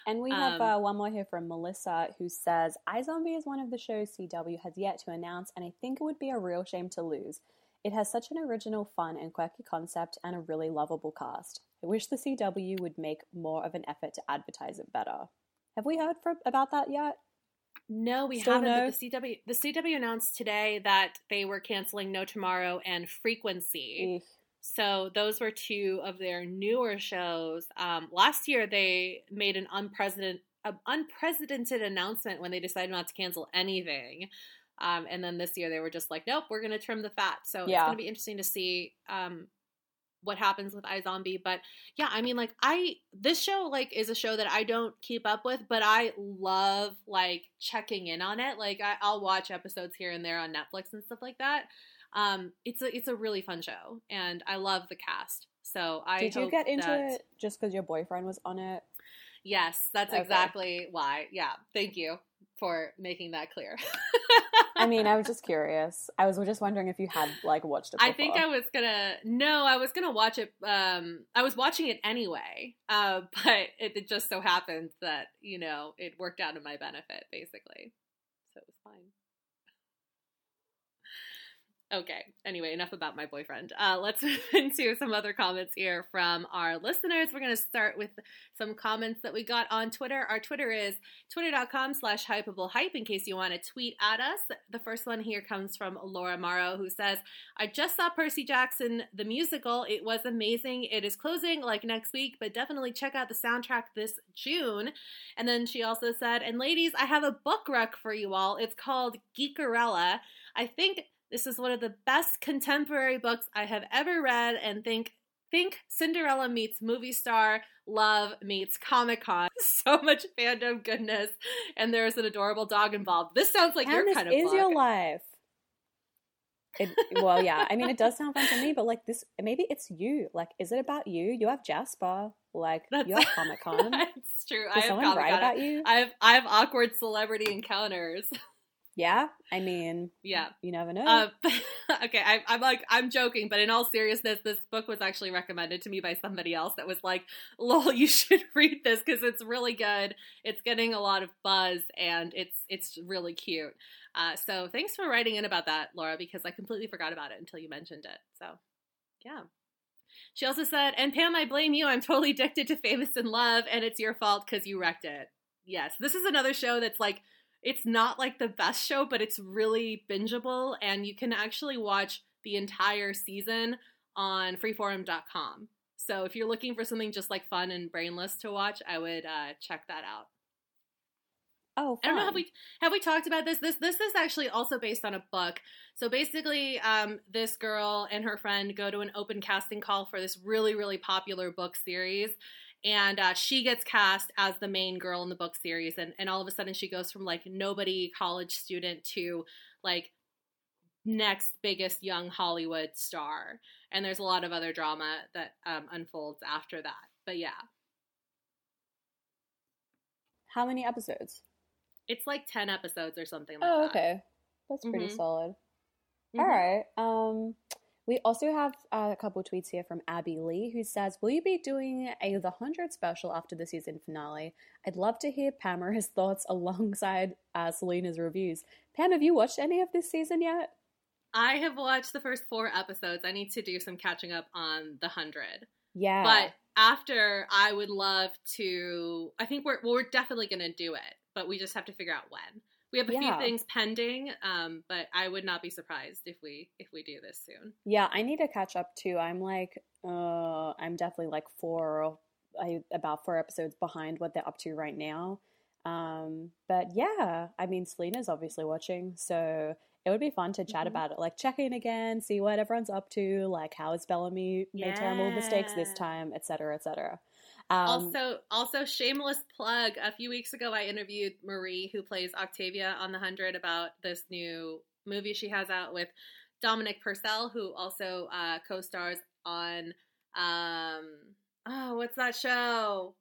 B: and we have um, uh, one more here from Melissa who says, iZombie is one of the shows CW has yet to announce, and I think it would be a real shame to lose. It has such an original, fun, and quirky concept and a really lovable cast. I wish the CW would make more of an effort to advertise it better. Have we heard for, about that yet?
A: No, we Still haven't. No? the CW the CW announced today that they were canceling No Tomorrow and Frequency. So those were two of their newer shows. Um, last year they made an unprecedented unprecedented announcement when they decided not to cancel anything. Um, and then this year they were just like, nope, we're going to trim the fat. So yeah. it's going to be interesting to see um, what happens with iZombie. But yeah, I mean, like I this show like is a show that I don't keep up with, but I love like checking in on it. Like I, will watch episodes here and there on Netflix and stuff like that. Um, it's a it's a really fun show, and I love the cast. So I
B: did you get into that... it just because your boyfriend was on it?
A: Yes, that's okay. exactly why. Yeah, thank you for making that clear.
B: I mean, I was just curious. I was just wondering if you had like watched it. Before.
A: I think I was gonna. No, I was gonna watch it. Um, I was watching it anyway. Uh, but it, it just so happened that you know it worked out in my benefit, basically. So it was fine. Okay. Anyway, enough about my boyfriend. Uh, let's move into some other comments here from our listeners. We're going to start with some comments that we got on Twitter. Our Twitter is twitter.com slash hypable hype in case you want to tweet at us. The first one here comes from Laura Morrow who says, I just saw Percy Jackson, the musical. It was amazing. It is closing like next week, but definitely check out the soundtrack this June. And then she also said, and ladies, I have a book rec for you all. It's called Geekerella. I think this is one of the best contemporary books I have ever read and think think Cinderella meets movie star, love meets Comic Con. So much fandom goodness, and there's an adorable dog involved. This sounds like and your kind of
B: is
A: book.
B: your life. It, well, yeah. I mean, it does sound fun to me, but like this, maybe it's you. Like, is it about you? You have Jasper. Like, That's, you have Comic Con.
A: It's true. Does I have someone write about you? I have I have awkward celebrity encounters.
B: Yeah, I mean,
A: yeah,
B: you never know.
A: Uh, okay, I, I'm like, I'm joking, but in all seriousness, this book was actually recommended to me by somebody else that was like, "Lol, you should read this because it's really good. It's getting a lot of buzz and it's it's really cute." Uh, so thanks for writing in about that, Laura, because I completely forgot about it until you mentioned it. So, yeah. She also said, "And Pam, I blame you. I'm totally addicted to Famous in Love, and it's your fault because you wrecked it." Yes, this is another show that's like it's not like the best show, but it's really bingeable, and you can actually watch the entire season on freeform.com. So if you're looking for something just like fun and brainless to watch, I would uh, check that out.
B: Oh, fun.
A: I don't know have we have we talked about this. This this is actually also based on a book. So basically, um, this girl and her friend go to an open casting call for this really really popular book series, and uh, she gets cast as the main girl in the book series and, and all of a sudden she goes from like nobody college student to like next biggest young hollywood star and there's a lot of other drama that um, unfolds after that but yeah
B: How many episodes?
A: it's like 10 episodes or something like
B: Oh,
A: that
B: okay. That's pretty
A: Mhm.
B: solid.
A: Mhm.
B: All right. Um, we also have uh, a couple tweets here from Abby Lee, who says, "Will you be doing a The Hundred special after the season finale? I'd love to hear Pamera's thoughts alongside uh, Selena's reviews. Pam, have you watched any of this season yet?
A: i have watched the first four episodes i need to do some catching up on the 100
B: Yeah.
A: But after, I would love to. I think we're we're definitely going to do it, but we just have to figure out when. We have a
B: Yeah.
A: few things pending, um, but I would not be surprised if we if we do this soon.
B: yeah, I need to catch up too. I'm like, uh, I'm definitely like four, I, about four episodes behind what they're up to right now. Um, but yeah, I mean, Selena's obviously watching, so it would be fun to chat
A: Mhm.
B: about it. Like, check in again, see what everyone's up to, like, how has Bellamy made terrible mistakes this time, et cetera, et cetera. Um,
A: also, also shameless plug. A few weeks ago, I interviewed Marie, who plays Octavia on the Hundred, about this new movie she has out with Dominic Purcell, who also uh, co-stars on um, oh, what's that show?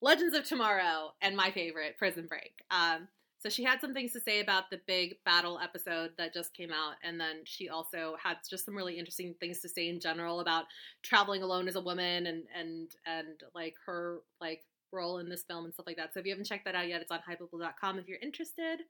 A: Legends of Tomorrow, and my favorite, Prison Break. Um, so she had some things to say about the big battle episode that just came out, and then she also had just some really interesting things to say in general about traveling alone as a woman and and and like her like role in this film and stuff like that. So if you haven't checked that out yet, it's on hypable.com if you're interested.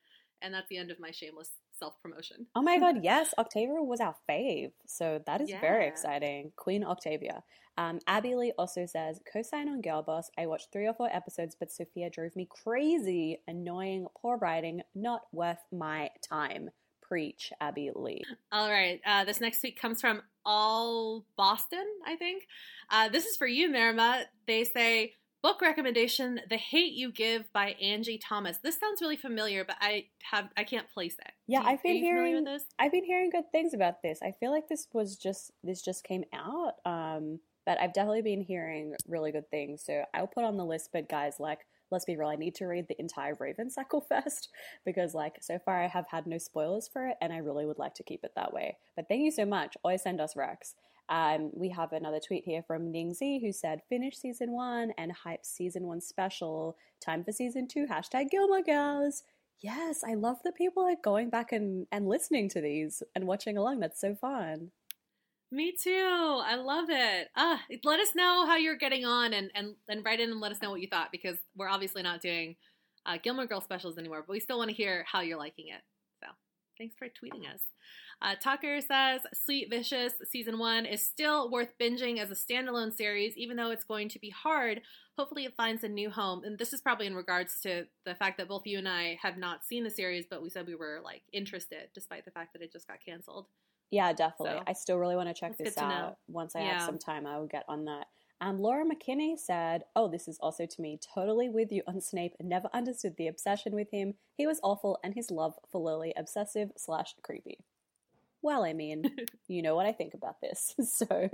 A: And that's the end of my shameless self promotion.
B: Oh my god, yes, Octavia was our fave. So that is very exciting. Queen Octavia. Um, Abby Lee also says, co-sign on Girl Boss. I watched three or four episodes, but Sophia drove me crazy. Annoying, poor writing, not worth my time. Preach, Abby Lee.
A: All right. Uh, this next tweet comes from All Boston, I think. Uh, this is for you, Marima. They say, book recommendation The Hate You Give by Angie Thomas. This sounds really familiar, but I have I can't place it.
B: Yeah,
A: you-
B: I've been
A: are you familiar
B: hearing- I've been hearing good things about this. I feel like this was just this just came out. Um, but I've definitely been hearing really good things. So I'll put on the list. But guys, like, let's be real. I need to read the entire Raven Cycle first because, like, so far I have had no spoilers for it, and I really would like to keep it that way. But thank you so much. Always send us Rex. Um, we have another tweet here from Ning Z who said, "Finish season one and hype season one special. Time for season two. Hashtag Gilmore Girls." Yes, I love that people are going back and, and listening to these and watching along. That's so fun.
A: Me too. I love it. Ah, let us know how you're getting on and, and, and write in and let us know what you thought because we're obviously not doing uh, Gilmore Girl specials anymore, but we still want to hear how you're liking it. So thanks for tweeting us. Uh, Tucker says Sweet Vicious season one is still worth binging as a standalone series, even though it's going to be hard. Hopefully, it finds a new home. And this is probably in regards to the fact that both you and I have not seen the series, but we said we were like interested, despite the fact that it just got canceled.
B: Yeah, definitely.
A: So,
B: I still really want to check this out. Once I have some time, I will get on that. Um, Laura McKinney said, Oh, this is also to me. Totally with you on Snape. Never understood the obsession with him. He was awful, and his love for Lily, obsessive slash creepy. Well, I mean, you know what I think about this. So,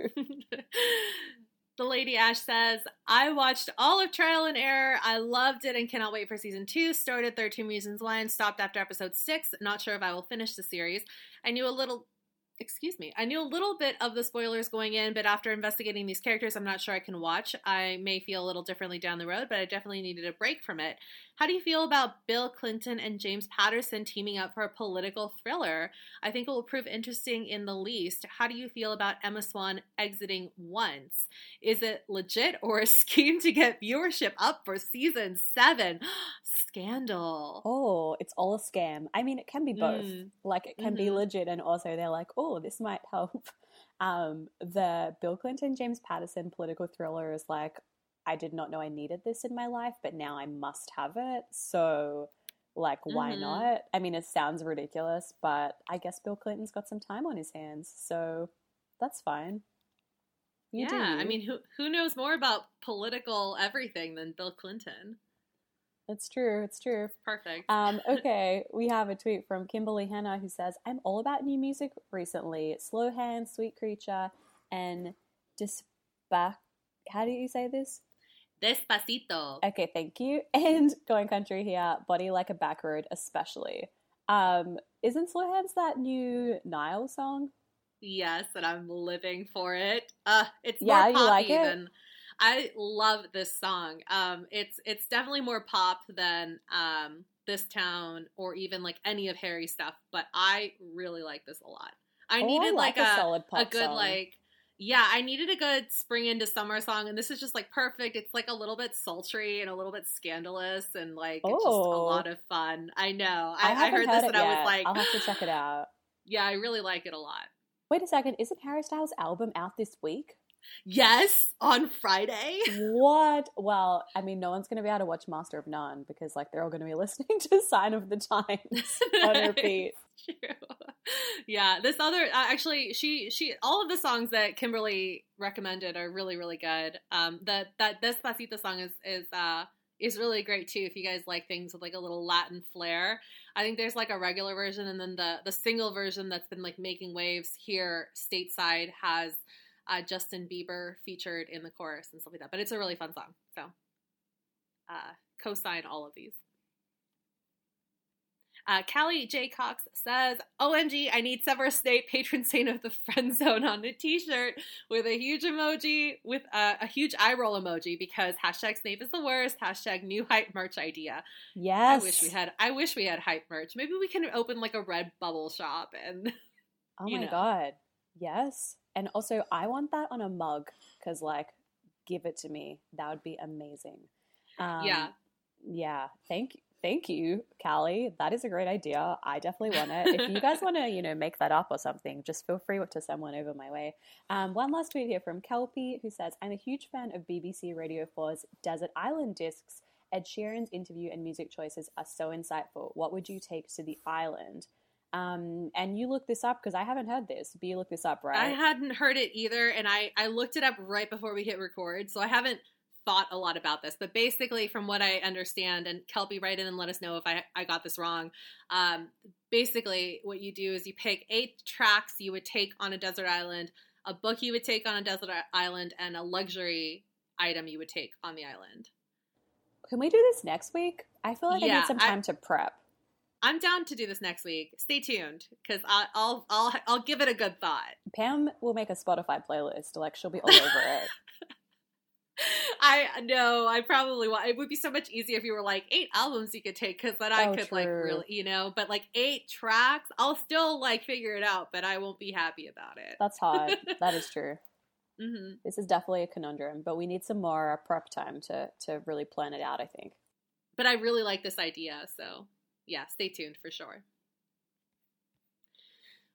A: the Lady Ash says, I watched all of Trial and Error. I loved it and cannot wait for season two. Started 13 Reasons Why and stopped after episode six. Not sure if I will finish the series. I knew a little. Excuse me. I knew a little bit of the spoilers going in, but after investigating these characters, I'm not sure I can watch. I may feel a little differently down the road, but I definitely needed a break from it. How do you feel about Bill Clinton and James Patterson teaming up for a political thriller? I think it will prove interesting in the least. How do you feel about Emma Swan exiting once? Is it legit or a scheme to get viewership up for season seven? Scandal.
B: oh, it's all a scam. I mean, it can be both.
A: Mm.
B: Like, it can be
A: Mhm.
B: legit, and also they're like, Oh, this might help. Um, the Bill Clinton, James Patterson political thriller is like, I did not know I needed this in my life, but now I must have it. So, like, why
A: Mhm.
B: not? I mean, it sounds ridiculous, but I guess Bill Clinton's got some time on his hands, so that's fine. You
A: yeah, I mean, who who knows more about political everything than Bill Clinton?
B: it's true. It's true.
A: Perfect.
B: Um, okay, we have a tweet from Kimberly Hannah who says, I'm all about new music recently. Slow Hand, Sweet Creature, and Disback. How do you say this?
A: Despacito.
B: Okay, thank you. And going country here, Body Like a Back Road, especially. Um, isn't Slow Hands that new Niall song?
A: Yes, and I'm living for it. Uh, it's
B: Yeah,
A: more
B: you
A: poppy
B: like it?
A: than I love this song. Um, it's it's definitely more pop than um this town or even like any of Harry's stuff, but I really like this a lot. I
B: Oh,
A: needed like, a
B: solid pop
A: a good
B: song.
A: like yeah, I needed a good spring into summer song, and this is just like perfect. It's like a little bit sultry and a little bit scandalous, and like it's just a
B: Oh.
A: lot of fun. I know.
B: I,
A: I, I,
B: haven't
A: heard this and I was like,
B: I'll have to check it out.
A: yeah, I really like it a lot.
B: Wait a second, isn't Harry Styles' album out this week?
A: Yes, on Friday.
B: What? Well, I mean, no one's going to be able to watch Master of None because, like, they're all going to be listening to Sign of the Times on repeat.
A: True. Yeah, this other uh, actually she she all of the songs that Kimberly recommended are really really good. Um that that Despacito song is is uh is really great too if you guys like things with like a little Latin flair. I think there's like a regular version and then the the single version that's been like making waves here stateside has uh, Justin Bieber featured in the chorus and stuff like that. But it's a really fun song. So uh co-sign all of these. Uh, Callie J. Cox says, OMG, I need Severus Snape, patron saint of the friend zone, on a t shirt with a huge emoji, with a, a huge eye roll emoji because hashtag Snape is the worst, hashtag new hype merch idea.
B: Yes.
A: I wish we had, I wish we had hype merch. Maybe we can open like a Redbubble shop and
B: Oh
A: you
B: my
A: know.
B: god. Yes. And also, I want that on a mug because, like, give it to me. That would be amazing. Um,
A: yeah.
B: Yeah. Thank Thank you, Callie. That is a great idea. I definitely want it. if you guys want to, you know, make that up or something, just feel free to send one over my way. Um, one last tweet here from Kelpie, who says, "I'm a huge fan of BBC Radio 4's Desert Island discs. Ed Sheeran's interview and music choices are so insightful. What would you take to the island?" Um, and you look this up because I haven't heard this, but you look this up, right?
A: I hadn't heard it either, and I I looked it up right before we hit record, so I haven't thought a lot about this. But basically, from what I understand, and Kelpie, write in and let us know if I I got this wrong. Um, basically, what you do is you pick eight tracks you would take on a desert island, a book you would take on a desert island, and a luxury item you would take on the island.
B: Can we do this next week? I feel like I need some
A: I-
B: time to prep.
A: I'm down to do this next week. Stay tuned because I'll I'll I'll give it a good thought.
B: Pam will make a Spotify playlist. Like she'll be all over it.
A: I know. I probably want. It would be so much easier if you were like eight albums you could take, because then I
B: Oh,
A: could like really, you know. But like eight tracks, I'll still like figure it out, but I won't be happy about it.
B: That's hot. that is true.
A: hmm
B: This is definitely a conundrum, but we need some more uh, prep time to to really plan it out. I think.
A: But I really like this idea, so yeah, stay tuned for sure.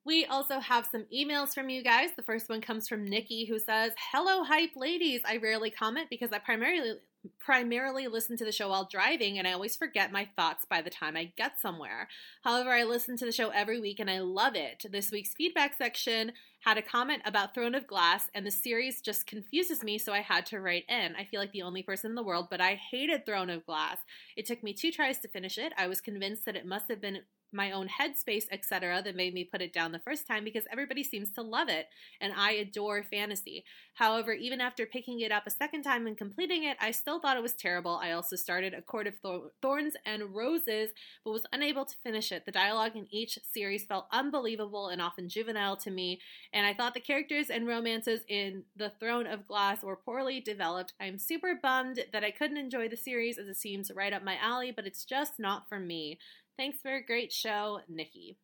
A: We also have some emails from you guys. The first one comes from Nikki who says, "Hello hype ladies. I rarely comment because I primarily primarily listen to the show while driving and I always forget my thoughts by the time I get somewhere. However, I listen to the show every week and I love it. This week's feedback section had a comment about Throne of Glass and the series just confuses me so I had to write in. I feel like the only person in the world, but I hated Throne of Glass. It took me two tries to finish it. I was convinced that it must have been my own headspace, etc., that made me put it down the first time because everybody seems to love it, and I adore fantasy. However, even after picking it up a second time and completing it, I still thought it was terrible. I also started A Court of Thor- Thorns and Roses, but was unable to finish it. The dialogue in each series felt unbelievable and often juvenile to me, and I thought the characters and romances in The Throne of Glass were poorly developed. I'm super bummed that I couldn't enjoy the series as it seems right up my alley, but it's just not for me. Thanks for a great show, Nikki.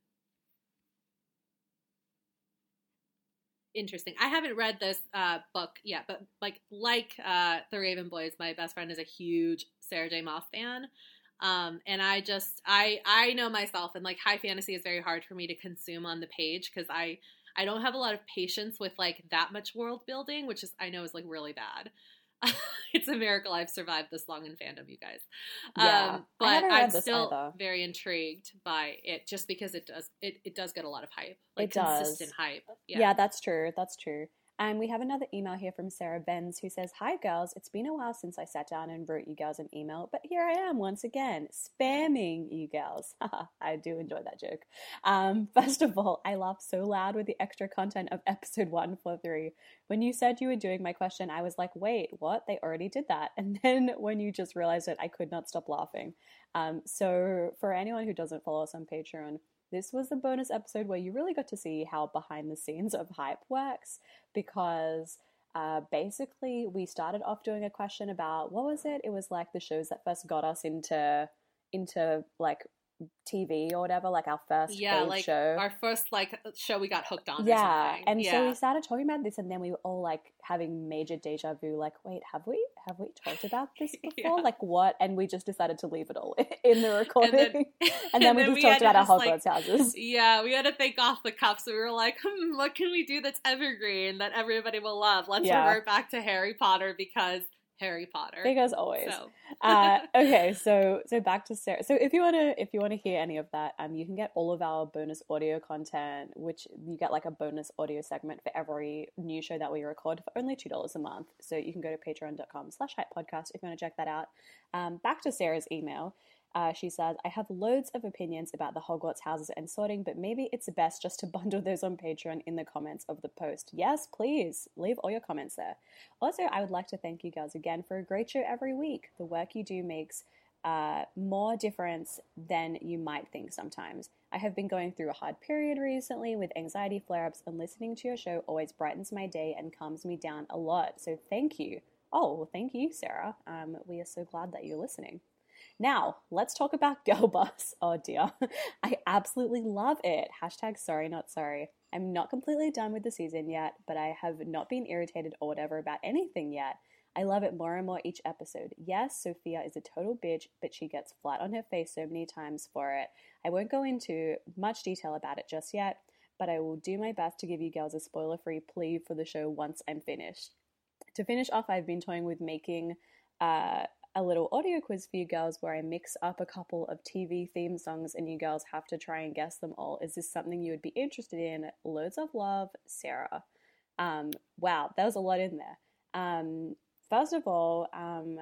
A: Interesting. I haven't read this uh, book yet, but like like uh, the Raven Boys, my best friend is a huge Sarah J. Maas fan, um, and I just I I know myself, and like high fantasy is very hard for me to consume on the page because I I don't have a lot of patience with like that much world building, which is I know is like really bad. it's a miracle I've survived this long in fandom, you guys.
B: Yeah,
A: um, but I'm still
B: either.
A: very intrigued by it, just because it does it, it does get a lot of hype, like
B: It does.
A: consistent hype.
B: Yeah. that's true. That's true. And we have another email here from Sarah Benz who says, Hi girls, it's been a while since I sat down and wrote you girls an email, but here I am once again, spamming you girls. I do enjoy that joke. Um, first of all, I laughed so loud with the extra content of episode 143. When you said you were doing my question, I was like, wait, what? They already did that. And then when you just realized it, I could not stop laughing. Um, so for anyone who doesn't follow us on Patreon, this was the bonus episode where you really got to see how behind the scenes of hype works because uh, basically we started off doing a question about what was it? It was like the shows that first got us into into like TV or whatever, like our first
A: yeah, like
B: show.
A: our first like show we got hooked on.
B: Yeah, and
A: yeah.
B: so we started talking about this, and then we were all like having major deja vu. Like, wait, have we have we talked about this before?
A: Yeah.
B: Like, what? And we just decided to leave it all in the recording, and
A: then,
B: then, and then we just talked about
A: to
B: our Hogwarts
A: like,
B: houses.
A: Yeah, we had to think off the cuff, so we were like, hmm, what can we do that's evergreen that everybody will love? Let's
B: Yeah.
A: revert back to Harry Potter because Harry Potter.
B: Big as always.
A: So
B: uh, okay, so so back to Sarah. So if you want to if you want to hear any of that, um, you can get all of our bonus audio content, which you get like a bonus audio segment for every new show that we record for only two dollars a month. So you can go to patreon.com slash hype podcast if you want to check that out. Um, back to Sarah's email. Uh, she says, I have loads of opinions about the Hogwarts houses and sorting, but maybe it's best just to bundle those on Patreon in the comments of the post. Yes, please, leave all your comments there. Also, I would like to thank you guys again for a great show every week. The work you do makes uh, more difference than you might think sometimes. I have been going through a hard period recently with anxiety flare ups, and listening to your show always brightens my day and calms me down a lot. So, thank you. Oh, well, thank you, Sarah. Um, we are so glad that you're listening. Now, let's talk about Girl Boss. Oh dear. I absolutely love it. Hashtag sorry, not sorry. I'm not completely done with the season yet, but I have not been irritated or whatever about anything yet. I love it more and more each episode. Yes, Sophia is a total bitch, but she gets flat on her face so many times for it. I won't go into much detail about it just yet, but I will do my best to give you girls a spoiler free plea for the show once I'm finished. To finish off, I've been toying with making uh, a little audio quiz for you girls where I mix up a couple of TV theme songs and you girls have to try and guess them all. Is this something you would be interested in? Loads of love, Sarah. Um, wow, that was a lot in there. Um, first of all, um,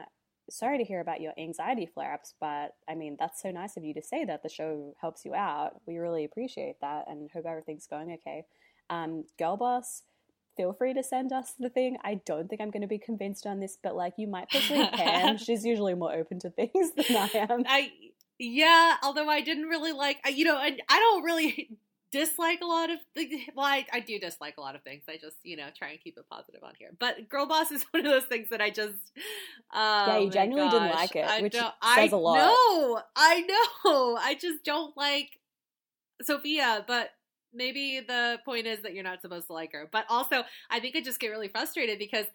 B: sorry to hear about your anxiety flare ups, but I mean, that's so nice of you to say that the show helps you out. We really appreciate that and hope everything's going okay. Um, Girl Boss, feel free to send us the thing. I don't think I'm going to be convinced on this, but like you might persuade Pam. She's usually more open to things than I am.
A: I yeah, although I didn't really like I- you know, I, I don't really dislike a lot of the well, I, I do dislike a lot of things. I just, you know, try and keep it positive on here. But Girl Boss is one of those things that I just oh
B: Yeah, you genuinely didn't like it,
A: I
B: which says
A: I
B: a lot.
A: know, I know. I just don't like Sophia, but maybe the point is that you're not supposed to like her. But also, I think I just get really frustrated because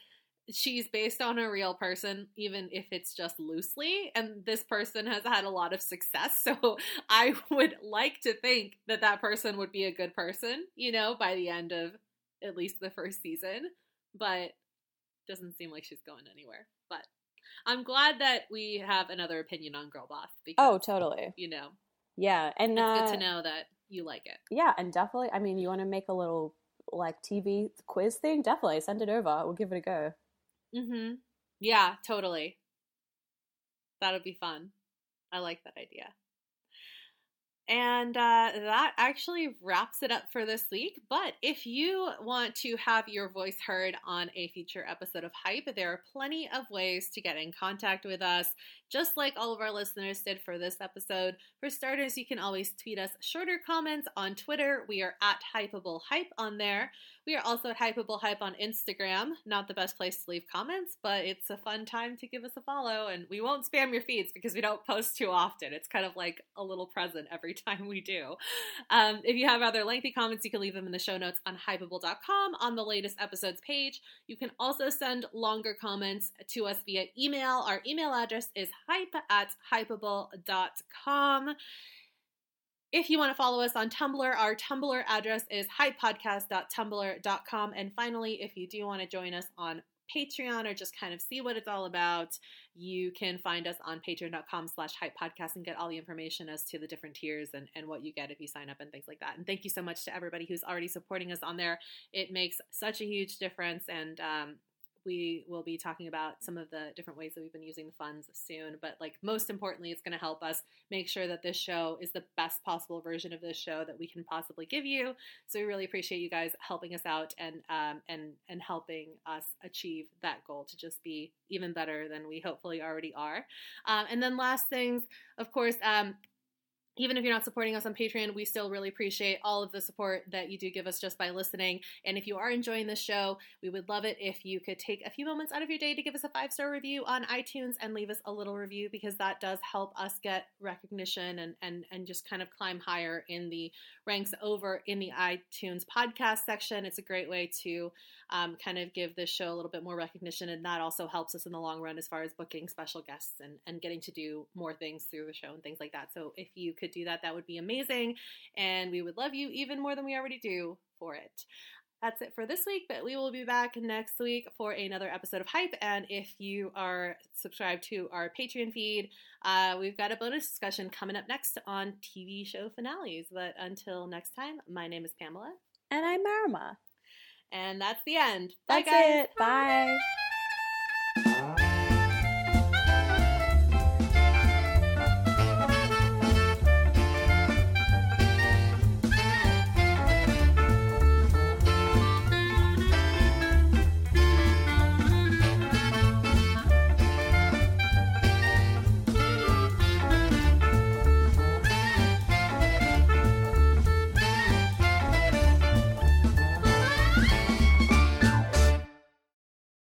A: she's based on a real person, even if it's just loosely. And this person has had a lot of success. So I would like to think that that person would be a good person, you know, by the end of at least the first season. But doesn't seem like she's going anywhere. But I'm glad that we have another opinion on Girl Boss because,
B: Oh, totally.
A: you know,
B: Yeah, and
A: it's
B: uh,
A: good to know that you like it.
B: Yeah, and definitely. I mean, you want to make a little like TV quiz thing? Definitely send it over. We'll give it a go.
A: Mm-hmm. Yeah, totally. That'll be fun. I like that idea. And uh, that actually wraps it up for this week. But if you want to have your voice heard on a future episode of Hype, there are plenty of ways to get in contact with us, just like all of our listeners did for this episode. For starters, you can always tweet us shorter comments on Twitter. We are at Hypable Hype on there. We are also at Hypable Hype on Instagram. Not the best place to leave comments, but it's a fun time to give us a follow. And we won't spam your feeds because we don't post too often. It's kind of like a little present every time we do. Um, if you have other lengthy comments, you can leave them in the show notes on hypable.com on the latest episodes page. You can also send longer comments to us via email. Our email address is hype at hypable.com. If you want to follow us on Tumblr, our Tumblr address is hypepodcast.tumblr.com. And finally, if you do want to join us on Patreon or just kind of see what it's all about, you can find us on patreon.com slash hype podcast and get all the information as to the different tiers and, and what you get if you sign up and things like that. And thank you so much to everybody who's already supporting us on there. It makes such a huge difference. And um, we will be talking about some of the different ways that we've been using the funds soon. But like most importantly, it's going to help us make sure that this show is the best possible version of this show that we can possibly give you. So we really appreciate you guys helping us out and um, and and helping us achieve that goal to just be even better than we hopefully already are. Um, and then last things, of course. Um, even if you're not supporting us on Patreon, we still really appreciate all of the support that you do give us just by listening. And if you are enjoying this show, we would love it if you could take a few moments out of your day to give us a five star review on iTunes and leave us a little review because that does help us get recognition and, and, and just kind of climb higher in the ranks over in the iTunes podcast section. It's a great way to um, kind of give this show a little bit more recognition, and that also helps us in the long run as far as booking special guests and, and getting to do more things through the show and things like that. So if you could do that, that would be amazing, and we would love you even more than we already do for it. That's it for this week, but we will be back next week for another episode of Hype. And if you are subscribed to our Patreon feed, uh, we've got a bonus discussion coming up next on TV show finales. But until next time, my name is Pamela.
B: And I'm Marama.
A: And that's the end.
B: Bye, that's guys. it. Bye. Bye.